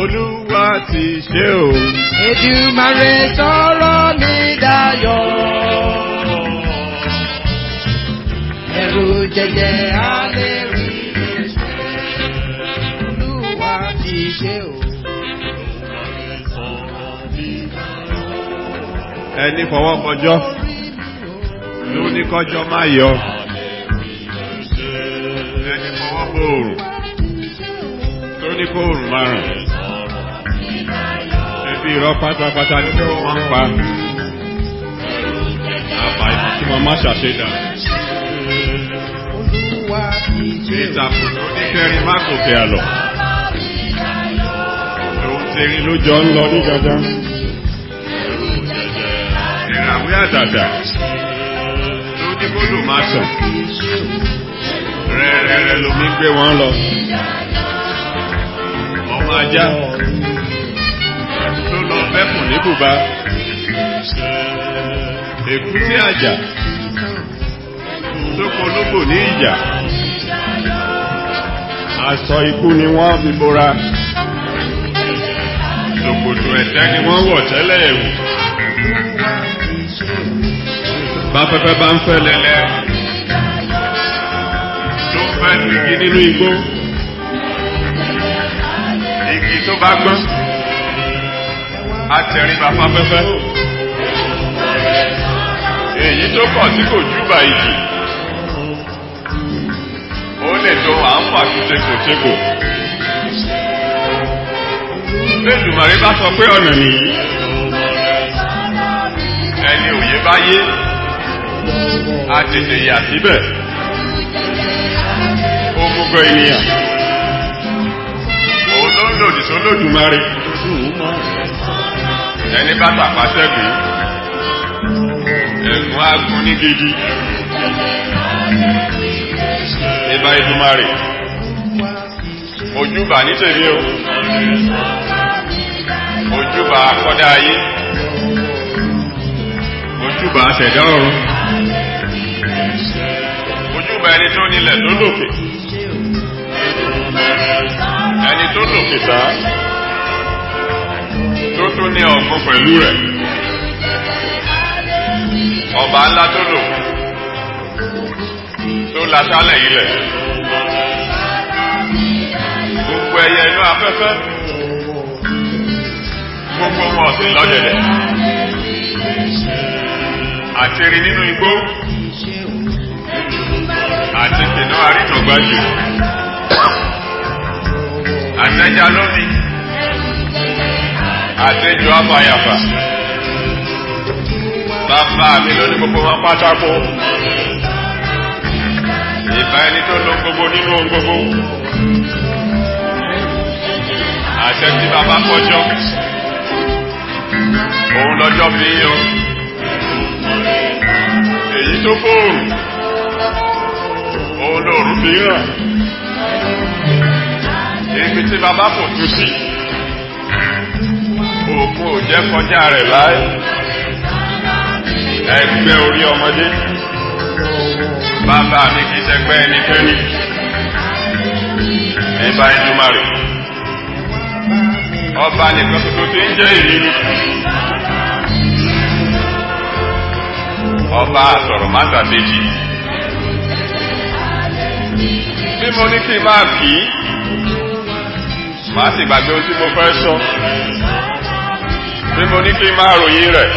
Olúwa ti ṣe o. Èdùmàrè sọ̀rọ̀ Jẹjẹ alẹ́ rí Olúwa ti ṣe o. Ẹni fọwọ́ kọjọ́ ló ní kọjọ́ má yọ. Ẹni fọwọ́ kóòrùn tó ní kóòrùn má rùn. Ẹbí irọ́ pátápátá ní kí wọ́n pa. Àbàyàn tí wọ́n má ti ṣe. Ìtàkùn tó ní kẹrin má gòkè àlọ́. Òun tẹ̀rín ló jọ ń lọ ní dandan. Ìràwé àdàdà tó ní kólù máa sàn. Rẹ̀rẹ̀rẹ̀ lomi gbé wọn lọ. Ọmọ ajá tó lọ bẹ́kùn ní bùbá. Èkúté àjà tó pológbò ní ìjà. Aṣọ ikú ni wọ́n fi bora. Ṣòkòtò ẹ̀tẹ́ ni wọ́n wọ̀ tẹ́lẹ̀ ẹ̀wù. Báfẹ́fẹ́ bá ń fẹ́ lẹ́lẹ́. Tó fẹ́ igi nínú igbó. Igi tó bá gbọ́n. A tẹ̀rín bàbá fẹ́fẹ́. Èyí tó kọ̀ tí kò júbà ìjì. Tó à ń fà kútekòtekò. Bẹ́ẹ̀dùmàrí bá sọ pé ọ̀nà nìyí. Ẹni òye bá yé. A tètè yà síbẹ̀. Òmùgọ̀ ènìyàn. Òun ló ń lòdì sólódùmarè. Ẹni bá tàpá sẹ́gun. Ẹ̀gún agun ní gidi. Ìbá Ìdùmarè. Ojúbà ní tèmi o. Ojúbà akọ́dá ayé. Ojúbà aṣẹ̀dá ọ̀run. Ojúbà ẹni tó nílẹ̀ tó lòkè. Ẹni tó lòkè sá. Tó tún ní ọ̀gbọ́n pẹ̀lú rẹ̀. Ọba ńlá tó lò. Tó laṣálẹ̀ ilẹ̀. Gbogbo ẹyẹ inú afẹ́fẹ́. Gbogbo wọn ọ̀sìn lọ́dẹ̀dẹ̀. Àtẹ̀rí nínú igbó. Àti kìnnà àrítọ̀gbájù. Àtẹ̀já lómi. Àtẹ̀jọ afàyàfà. Bàbá mi ló ní gbogbo wọn pátákó. Ìbá ẹni tó lọ gbogbo nínú ohun gbogbo. Àṣẹ tí bàbá kọjọ́. Òun lọ́jọ́ fi yọ. Èyí tó fóòrùn. Òun lòrùn fi ń ràn. Ibi tí bàbá kò tú sí. Òkun ò kọjá rẹ̀ láì. Ẹgbẹ́ orí ọmọdé. Bàbá mi kìí ṣẹgbẹ́ ẹnikẹ́ni. ìbá Èdùmàrè ọba nìkan tuntun tí ń jẹ́ ìrírí ọba àsọ̀rọ̀ má gbàbéjì bí mo ní kí n máa kì í màá sì gbàgbé ohun tí mo fẹ́ sọ. Bí mo ní kí n máa ròyìn rẹ̀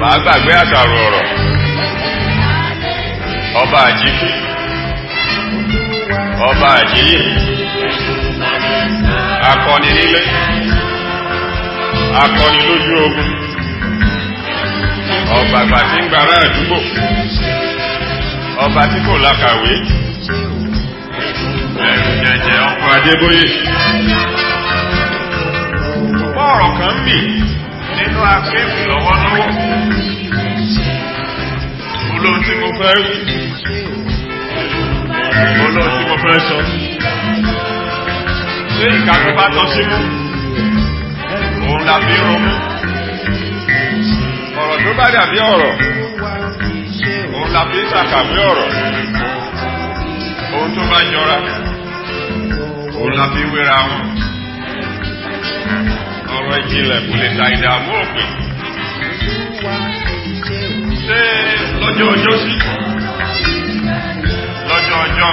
màá gbàgbé àṣàrò ọ̀rọ̀ ọba àjíkí. Ọba àjíyè akọni nílé. Akọni lójú ogun. Ọba àgbà tí ń gbàrá àdúgbò. Ọba tí kò lákàwé ẹ̀rù jẹjẹ ọkọ̀ adébóyè. Ṣùgbọ́n ọ̀rọ̀ kan bì nínú akéwì lọ́wọ́lọ́wọ́ olóhun tí mo fẹ́ wí olóhun tí mo fẹ́ sọ. Ṣé tó bá tọ́ sí mú òun la fi ronú ọ̀rọ̀ tó bá dàbí ọ̀rọ̀ òun la fi ṣàkàwé ọ̀rọ̀. Ohun tó bá jọra òun la fi wéra wọn. Ọ̀rọ̀ ìjìnlẹ̀ kò lè ta ìdààmú òpin ṣé lọ́jọ́ ọjọ́ sí. Lọ́jọ́ ọjọ́.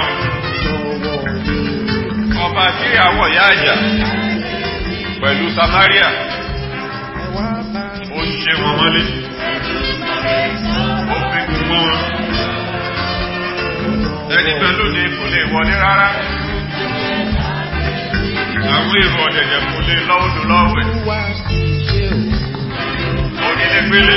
Ọba tí àwọ̀ yá àjà pẹ̀lú Samaria. Ó ń ṣe wọn mọ́lé. Ó fi mọ́ wọn. Ẹni pẹ̀lú ní kò lè wọlé rárá. Àwọn èrò ọ̀dẹ̀dẹ̀ kò lè lọ́wẹ̀. Onílé gbélé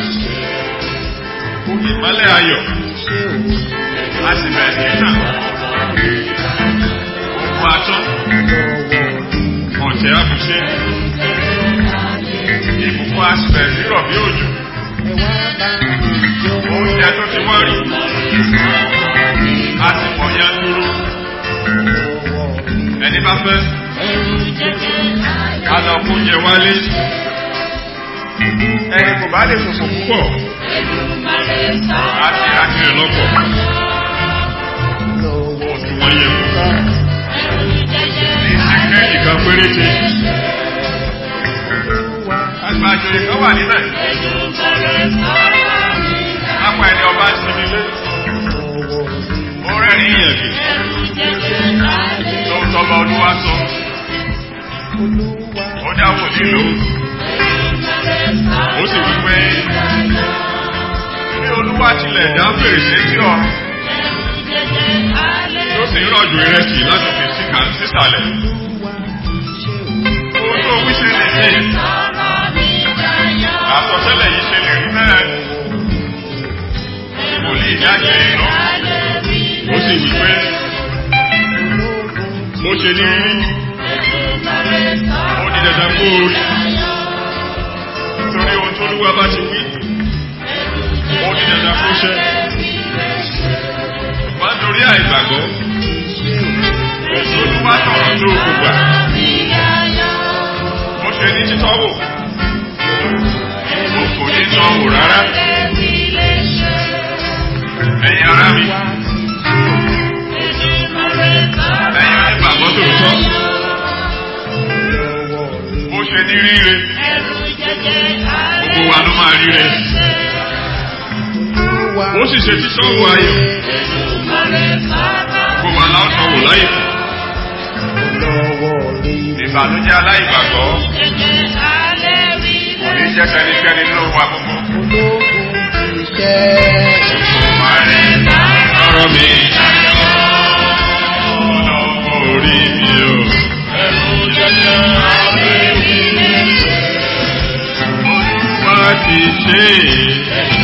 ìmọ́lẹ̀ ayọ̀. A sì bẹ̀rẹ̀ sí náà. Gbogbo atọ́. Ọ̀tẹ̀ àbùṣe ìbùkún a sì bẹ̀rẹ̀ bí òjò. Oúnjẹ tó ti wọ́n rí. A sì pọ̀ dúró. Ẹni bá fẹ́ a lọ kó jẹ wálé ẹni kò bá lè ṣòfò púpọ̀. A ti ra kiri lọ́pọ̀. Oṣù wọn yẹ kúkú ní sẹ́kẹ́ẹ̀lì kan péréte àgbàjọ ìkan wà níbẹ̀. Apá ẹni ọba sinmi lé. Ó rẹ́rìn ìyẹ̀kì tó tọ́ba olúwa sọ. Ó dáwò nílò ó sì wí pé bí olúwa tilẹ̀ dá fèrèsé sí ọ̀run tó sì ń rọ̀jò ìrẹsì láti fi sísàlẹ̀. Owó tó wí ṣe lè ṣe. Àsọtẹ́lẹ̀ yìí ṣe lè rí bẹ́ẹ̀. Wòlíì jáde lọ ó sì wí pé mo ṣe ní ó di dandan kó torí ohun tó lúwa bá ti wí. Ó di dandan kó ṣẹ ṣùgbọ́n torí àìgbàgbọ́. Olúwa sọ̀rọ̀ tó kò gbà. Ó ṣe ní títọ́wò ó kò ní tọ́wò rárá. Ẹ̀yin ará mi. Ẹ̀yin onígbàgbọ́ tòótọ́. Ó ṣe ní ríre gbogbo wa ló máa ríre ó sì ṣe títọ́wò ayọ̀. Gbogbo wa láwọn wò láyè. Ìbànújẹ́ aláìgbàgbọ́. Kò ní jẹ́ sẹ́nikẹ́ni nínú wa gbogbo. Ọ̀rọ̀ mi. Olówó orí mi o. Olúwa ti ṣe orí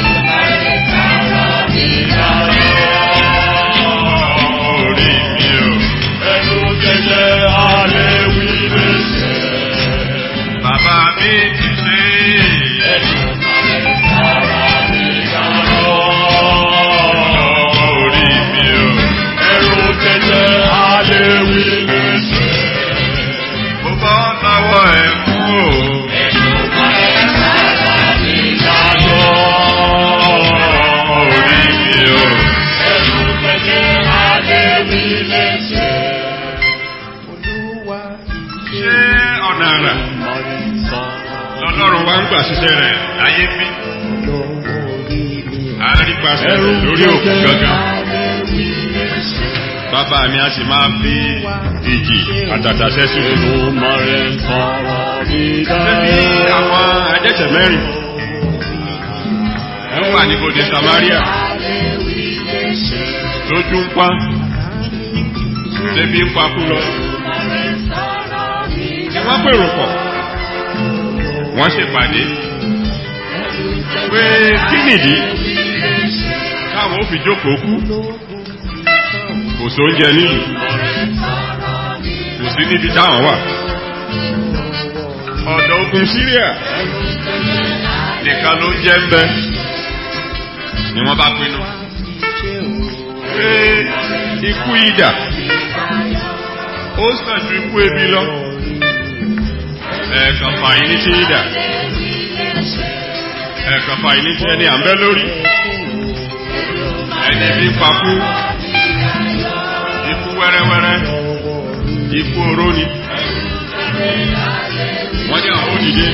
gbà ṣiṣẹ́ rẹ̀ láyé bí? Àrípasẹ̀ lórí òkú gangan. Bàbá mi a sì máa fi ìjì àtàtà sẹ́sùn. Ṣébí àwọn ẹ̀dẹ́sẹ̀ mẹ́rin ń wà ní bòde Samaria lójú ń pa débi ń pakú lọ. Tí wọ́n pèrò pọ̀, wọ́n ṣèpàdé. Pé kí nìdí? Káwọn ó fi jókòó kú. Kò sóúnjẹ nílùú. Kò sí níbi táwọn wà. Ọ̀dọ̀ ogun Syria nìkan ló jẹ́ ń bẹ. Ni wọ́n bá pinnu. Pé ikú idà ó sàn ju ikú ebi lọ ẹ̀ẹ̀kan fàyín ní ti idà ẹ̀ẹ̀kan fàyín ní ti ẹni à ń bẹ́ lórí ẹni bí pakú ikú wẹ́rẹ́wẹ́rẹ́. Ikú oró ni. Wọ́n ní àwọn òdìdé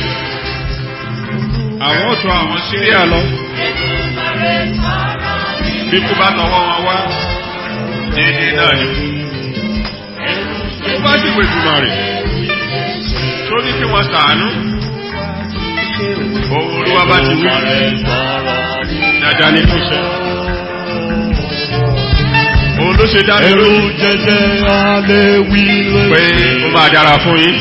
àwọn òtún àwọn síríà lọ. Bí kú bá tọwọ́ wọn wá déédéé náà ni. Tó bá sì wé jùmọ̀ rẹ̀ tó ní kí wọ́n sàánú òun olúwa bá ti wí. Dáadáa ní kúṣẹ́ òun ló ṣe dá mi lójú. Pé ó máa dára fún yín.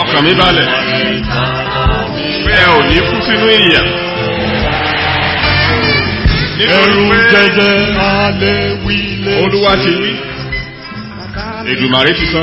Ọkàn mi balẹ̀. Pé ẹ ò ní kú sínú ìyà. Nítorí pé olúwa ti wí. Èdùmàrè ti sọ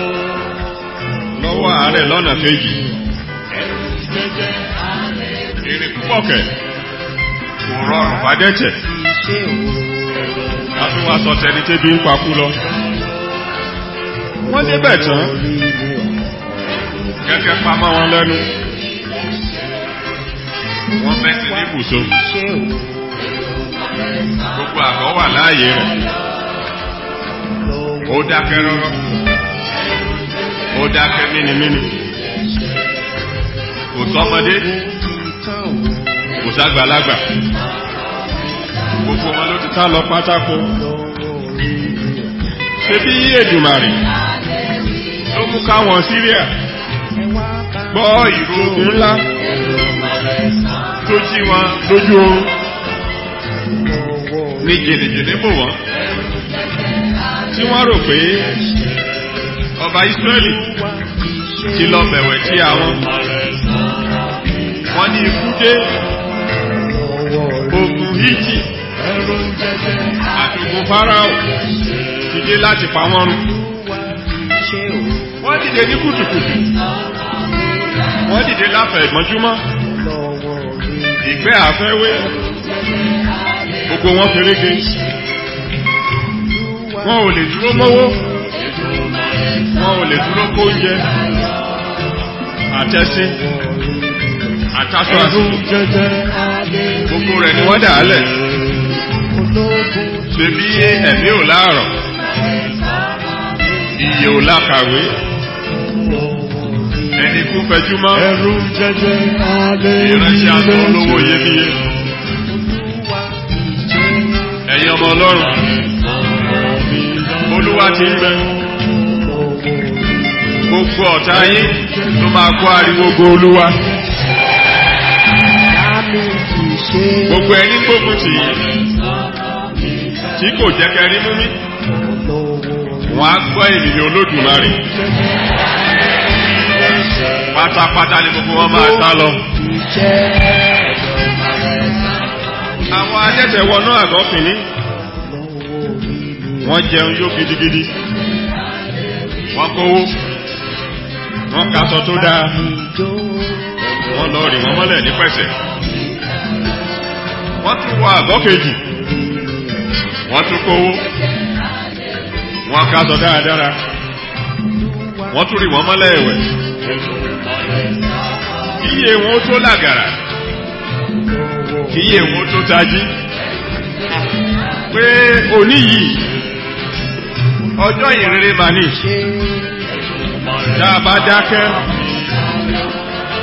lọ́wọ́ àárẹ̀ lọ́nà kejì. Èrè púpọ̀ kẹ̀. Kò rọrùn fàdẹ́tẹ̀ láti wá sọ tẹni tẹ́bí ń pakú lọ. Wọ́n débẹ̀ tán. Kẹ́kẹ́ pamọ́ wọn lẹ́nu. Wọ́n bẹ́ sí ní ibùsùn. Gbogbo àgọ́ wà láàyè rẹ̀. Ó dákẹ́ rọ́rọ́ ó dákẹ́ mínimíni kò sọ́mọdé. Kò ságbàlagbà gbogbo wọn ló ti ká lọ pátákó. Ṣe bí Èdùmàrè ló mú káwọn Síríà gbọ́ ìró ogun ńlá tó jí wọn lójú oorun? Ní jìnnìjìnnì bò wọ́n. Tí wọ́n rò pé ọba Ísírẹ́lì ti lọ bẹ̀wẹ̀ tí àwọn. Wọ́n ní ikú dé. Ogun àti ogun Fáráò ti dé láti pa wọ́n run. Wọ́n dìde ní kùtùkùtù. Wọ́n dìde láfẹ̀ ìgbọ́njúmọ́. Ìgbẹ́ àfẹ́wé. Gbogbo wọn ferege. Wọn ò lè dúró mọ́wó wọn ò lè dúró kó oúnjẹ àtẹ́sí jẹjẹ adé gbogbo rẹ̀ ni wọ́n dà á lẹ̀. Ṣe bí ẹ̀mí ò láàrọ̀ iye ò lákàwé ẹni kú fẹjú mọ́ ìránṣẹ́ àti olówó iyebíye. Ẹ̀yin ọmọ ọlọ́run olúwa ti ń bẹ gbogbo ọ̀tá yín ló máa kó ariwo go olúwa. Gbogbo ẹni gbógun tì yín tí kò jẹ́ kẹrí mú mi wọ́n á gbọ́ ènìyàn olódùmarè. Pátápátá ni gbogbo wọn máa sá lọ. àwọn adẹ́tẹ̀ wọnú àgọ́ kìíní wọ́n jẹun yó gidigidi wọ́n kówó wọ́n kaṣọ tó dáa. Wọ́n lọ rì wọ́n mọ́lẹ̀ ní pẹ̀sẹ̀. Wọ́n tún wọ àgọ́ kejì. Tún kówó. Wọ́n kaṣọ dáadáa wọ́n tún rì wọ́n mọ́lẹ̀ ẹ̀wẹ̀. Iye wọn tó làgàrà. Iye wọn tó tají. Pé òní ọjọ́ ìrere mà tá a bá dákẹ́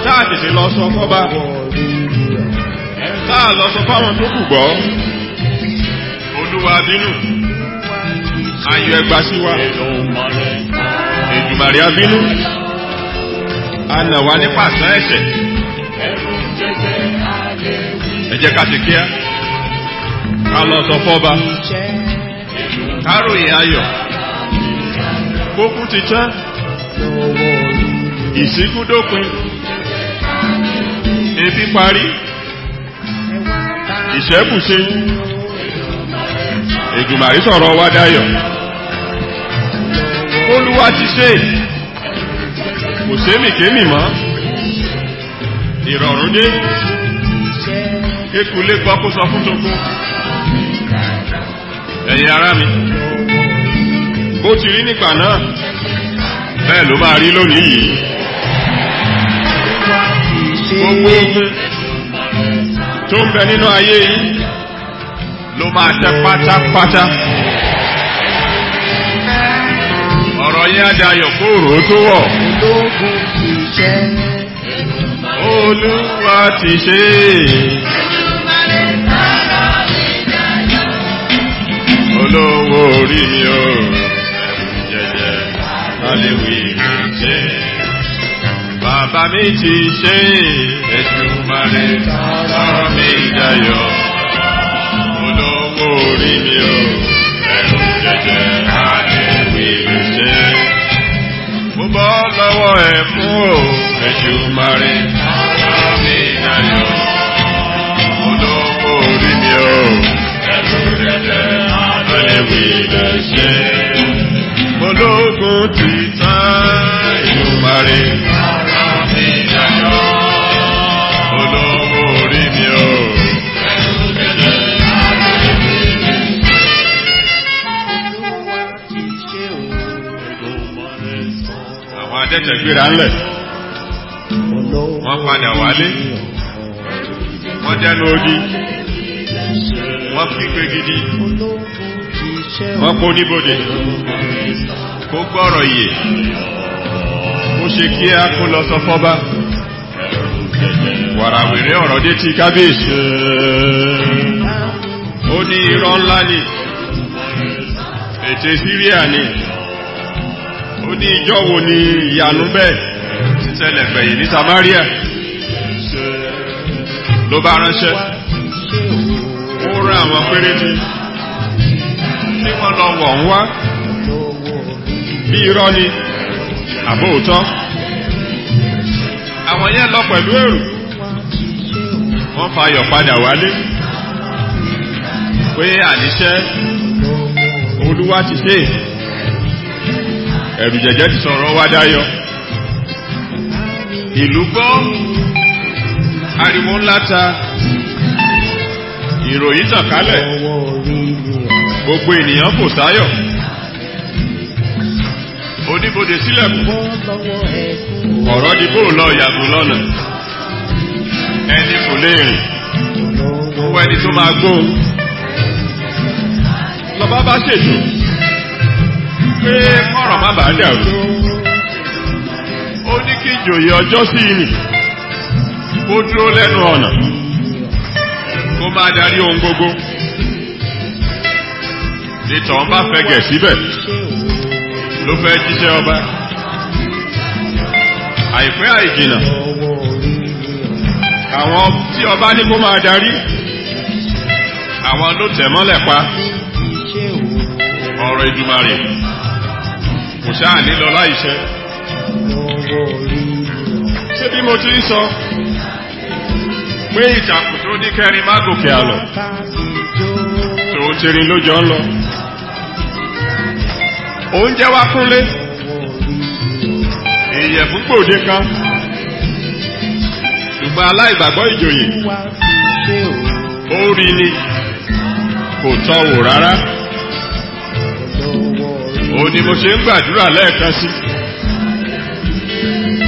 tá a tètè lọ sọ fọ́ba tá a lọ sọ fáwọn tó kù gbọ́. Olúwa bínú. Ayọ̀ ẹgbà sí wa. Èdùmàrí abínú àna wa ní pàṣán ẹ̀ṣẹ̀. Ẹ jẹ́ ká lọ sọ fọ́ba káròyìn ayọ̀. Kókú ti tán ìsìnkú dópin ebi parí. Ìṣẹ́bùṣe. Èdùmàrí sọ̀rọ̀ wá dáyọ̀ olúwa ti ṣe. Kò sémì kémì mọ́. Ìrọ̀rùn dé. Kékulé gbọ́ kó sọ fún toko ẹ̀yin ará mi bó ti rí nígbà náà bẹ́ẹ̀ ló máa rí lónìí yìí. Gbogbo ogun tó ń bẹ nínú ayé yìí ló máa tẹ́ pátápátá. Ọ̀rọ̀ yẹn á dayọ̀ kóòrò tó wọ̀. Olúwa ti ṣe olówó orí mi o mi ṣe bàbá mi ti ṣe Èṣùmàrè ọ̀rọ̀ mi dayọ̀ olówó orí mi o jẹjẹ aléwì mi ṣe mo bọ́ lọ́wọ́ ẹ̀ fún o Èṣùmàrè ọ̀rọ̀ mi dayọ̀ olówó orí mi o jẹjẹ aléwì mi ṣe àwọn adẹ́tẹ̀ gbéra ńlẹ̀. Wọ́n padà wálé. Wọ́n dẹnu odi wọ́n kígbe gidi. Wọ́n kó níbodè. Kó gbọ́rọ̀ yè kó ṣe kí á kó lọ sọ fọ́bá. Wàràwèrè ọ̀rọ̀ dé ti kábíyèsí. Ó ní irọ́ ńlá ni. Ètè síríà ni ó ní ìjọ wo ni ìyanu bẹ́ẹ̀ ti ṣẹlẹ̀ ní Samaria? Ló bá ránṣẹ́. Ó rán àwọn péréte tí wọ́n lọ wọ̀ ń wá. Bí irọ́ ni àbóòtọ́ àwọn yẹn lọ pẹ̀lú èrò. Wọ́n fayọ̀ padà wálé. Pé àníṣẹ́ olúwa ti ṣe ẹ̀rù jẹ̀jẹ̀ ti sọ̀rọ̀ wá dáyọ̀. Ìlú gbọ́ ariwo ńlá ta. Ìròyìn tàn kálẹ̀. Gbogbo ènìyàn kò sáyọ̀ oníbodè sílẹ̀kùn ọ̀rọ̀ di bó lọ yàgò lọ́nà. Ẹni kò lè rìn. Fún ẹni tó máa gbóhùn lọ́ba bá ṣètò pé kọ́rọ̀ má bàá dàrú. Ó ní kí ìjòyè ọjọ́ sí ìrì kó dúró lẹ́nu ọ̀nà. Kó máa darí ohun gbogbo. Ìtàn bá fẹgẹ̀ síbẹ̀. Ló fẹ́ jíṣẹ́ ọba. Àìpẹ́ àìjìnà. Àwọn tí ọba ní kó máa darí. Àwọn ló tẹ̀ mọ́lẹ̀ pa. Ọ̀rọ̀ ìdùmarè kò sáà nílọ láìṣẹ́ ṣé bí mo ti ń sọ? Pé ìtàkùn tó ní kẹrin má gòkè àlọ́. Tòun ti rin lójọ ń lọ. Oúnjẹ wá kúnlé ìyẹ̀fún gbòde kan. Ṣùgbọ́n aláìgbàgbọ́ ìjòyè. Ó rí ni. Kò tọ́wò rárá ó ní mo ṣe ń gbàdúrà lẹ́ẹ̀kan sí.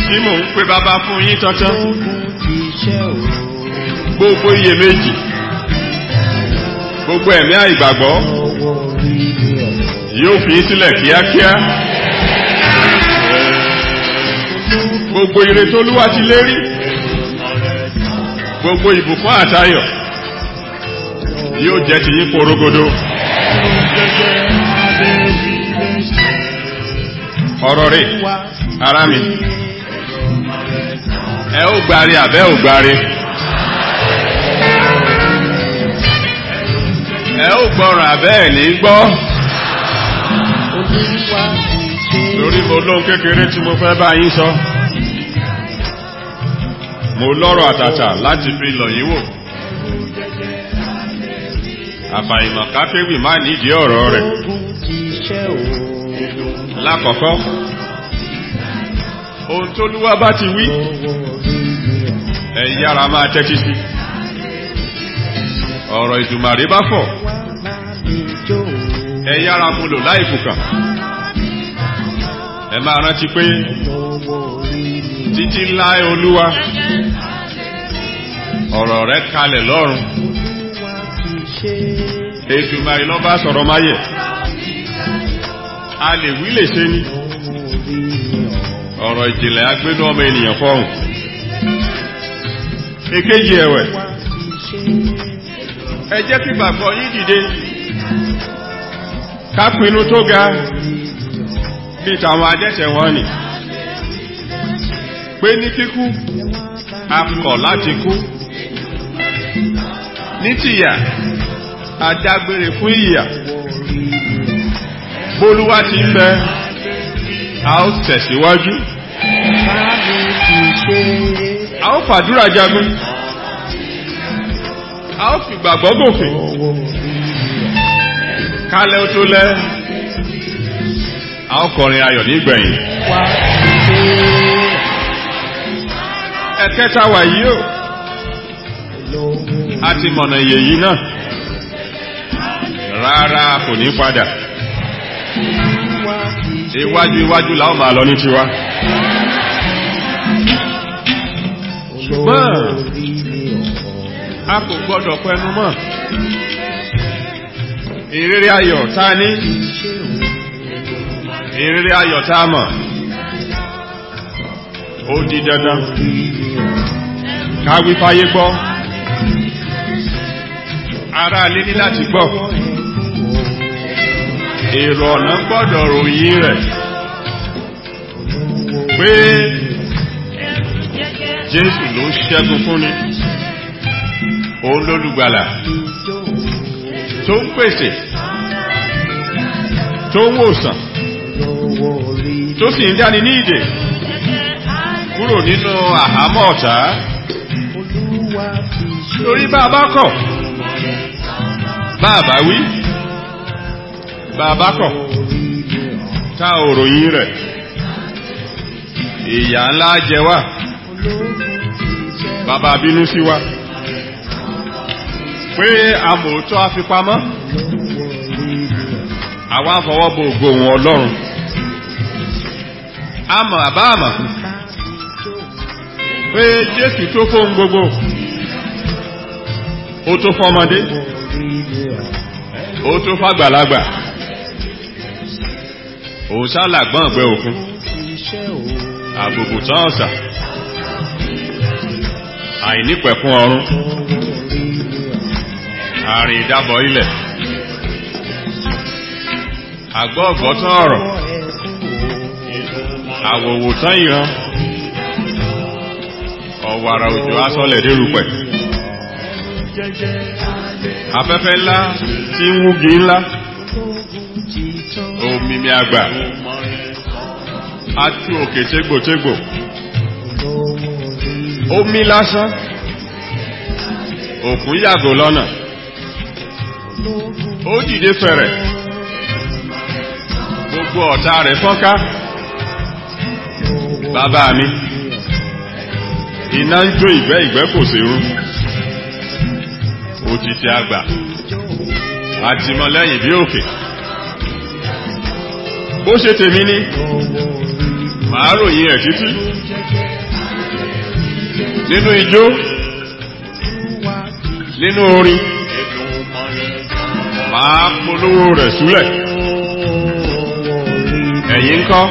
Tí mò ń pe bàbá fún yín tọ́tán. Gbogbo iyèméjì. Gbogbo ẹ̀mí àìgbàgbọ́. Yóò fi yín sílẹ̀ kíákíá. Gbogbo ire tó lúwa ti lérí gbogbo ìbùkún àtayọ̀. Yóò jẹ́ ti yín porogodo ọ̀rọ̀ rẹ̀ ara mi. Ẹ ó gbari àbẹ́ ò gbari ẹ ó gbọ́ràn àbẹ́ ẹ̀ ní gbọ́? Lórí mo lóhun kékeré tí mo fẹ́ bá yín sọ. Mo lọ́rọ̀ àtàtà láti fi lọ̀ yín wò. Àfàìmọ̀ kákéwì má nídìí ọ̀rọ̀ rẹ̀ lákọ̀ọ́kọ́ ohun tó lúwá bá ti wí ẹ yára máa tẹ́tí sí. Ọ̀rọ̀ ìdùmàrí bá fọ̀ ẹ yára mú lò láì ẹ máa rántí pé títí láì olúwa ọ̀rọ̀ rẹ̀ kalẹ̀ lọ́rùn èdùmàrí lọ bá sọ̀rọ̀ máyẹ̀ a lè wí lè ṣe ní ọ̀rọ̀ ìjìnlẹ̀ agbénú ọmọ ènìyàn fọ́hùn èkejì ẹ̀wẹ̀. Ẹ jẹ́ kí gbàgbọ́ yín dìde. Ká tó ga. Bí tàwọn adẹ́tẹ̀ ni. Pé ní kíkú a láti kú. Ní tìyà a fún ìyà bólúwá ti ń bẹ. A ó tẹ̀síwájú. A ó fàdúrà jagun. A ó fi gbàgbọ́ gòkè. Kálẹ̀ ó tó lẹ́. A ó kọrin ayọ̀ nígbẹ̀yìn. Ẹ̀kẹta wà yìí ó a ti mọ̀nà ìyè náà. Rárá kò ní padà iwájú iwájú làwọn máa lọ ní tiwa? Ṣùgbọ́n a kò gbọ́dọ̀ pẹnu mọ́. Ìrírí ayọ̀ tá ní ìrírí ayọ̀ tá mọ̀? Ó di dandan káwí fáyé gbọ́. Ara lé ní láti gbọ́ èrò ọ̀nà gbọ́dọ̀ ròyìn rẹ̀ pé jésù ló ṣẹ́gun fúnni òun lólùgbàlà tó ń pèsè tó ń wòsàn tó sì ń dáni ní ìdè kúrò nínú àhámọ́ ọ̀tá. Torí bá a bá kọ̀ bá a bá wí bá a bá kọ̀ tá ò ròyìn rẹ̀. Ìyà ńlá jẹ wá. Bàbá bínú sí wa. Pé amòótọ́ àfipamọ́ àwa fọwọ́ bo ògo wọn ọlọ́run. Àmọ̀ àbá àmọ̀ pé jésù tó fóun gbogbo. Ó tó fọmọdé. Ó tó fàgbàlagbà òun ṣálàgbọ́n ọ̀gbẹ́ òkun. Àbùkù tán ọ̀sà. Àìnípẹ̀kún ọrún àrìn ìdábọ̀ ilẹ̀. Àgbọ́ọ̀gbọ́ tán ọ̀rọ̀. Àwòwò tán ìran. Ọ̀wàrà òjò asọ́lẹ̀ dérúpẹ̀ afẹ́fẹ́ ńlá tí ń wúgi ńlá omimi àgbà. Atú òkè tégbòtégbò omi lásán. Òkun yàgò lọ́nà. Ó dìde fẹ̀rẹ̀. Gbogbo ọ̀tá rẹ̀ fọ́nká bàbá mi iná ń jó ìgbẹ́ ìgbẹ́ kò sí rún. Òtítì àgbà. Àtìmọ́lẹ́yìn bí òkè bó ṣe tèmi ní màá ròyìn ẹ̀ títí. Nínú ijó. Nínú orin. Màá polówó rẹ̀ súlẹ̀. Ẹ̀yin ń kọ́?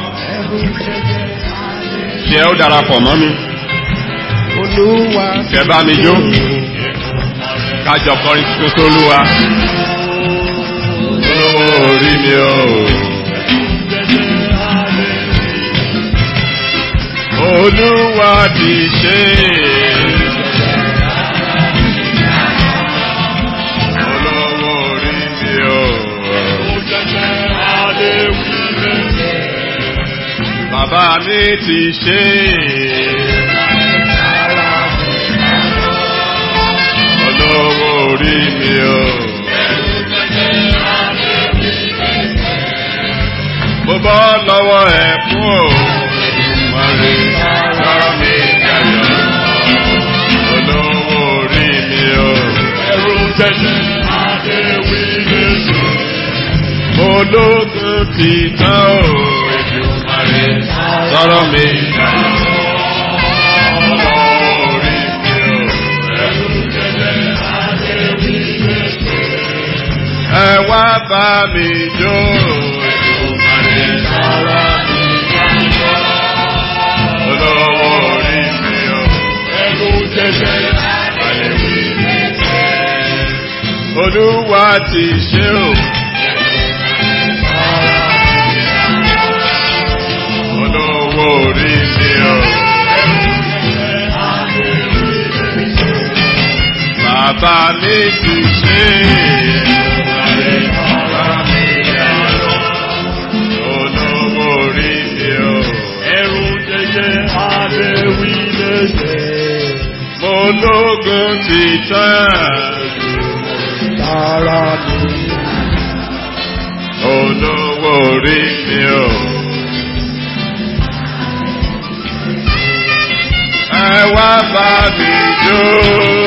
Ṣe ẹ́ ó darapọ̀ mọ́ mi? Kẹ mi jó? Kájọ kọrin tuntun sólúwa. Olówó orí mi o. Olúwa ti ṣe olówó orí mi o. Bàbá mi ti ṣe olówó orí mi o. Mo bọ́ lọ́wọ́ ẹ̀ o. sọ̀rọ̀ mi jẹyọ. Olówó orí mi o. Ẹrú jẹjẹ Adéwì Jésù. Ẹ wá bá mi jó. Èdùmàrè sọ̀rọ̀ mi jẹyọ olówó orí mi o. Ẹnu jẹjẹ Olúwa ti ṣe o. Olówó orí mi o. Bàbá mi ti ṣe. Olówó orí mi o. Mo ti tán. Tara mi. Olówó orí mi o. Ẹ wá bá mi jó.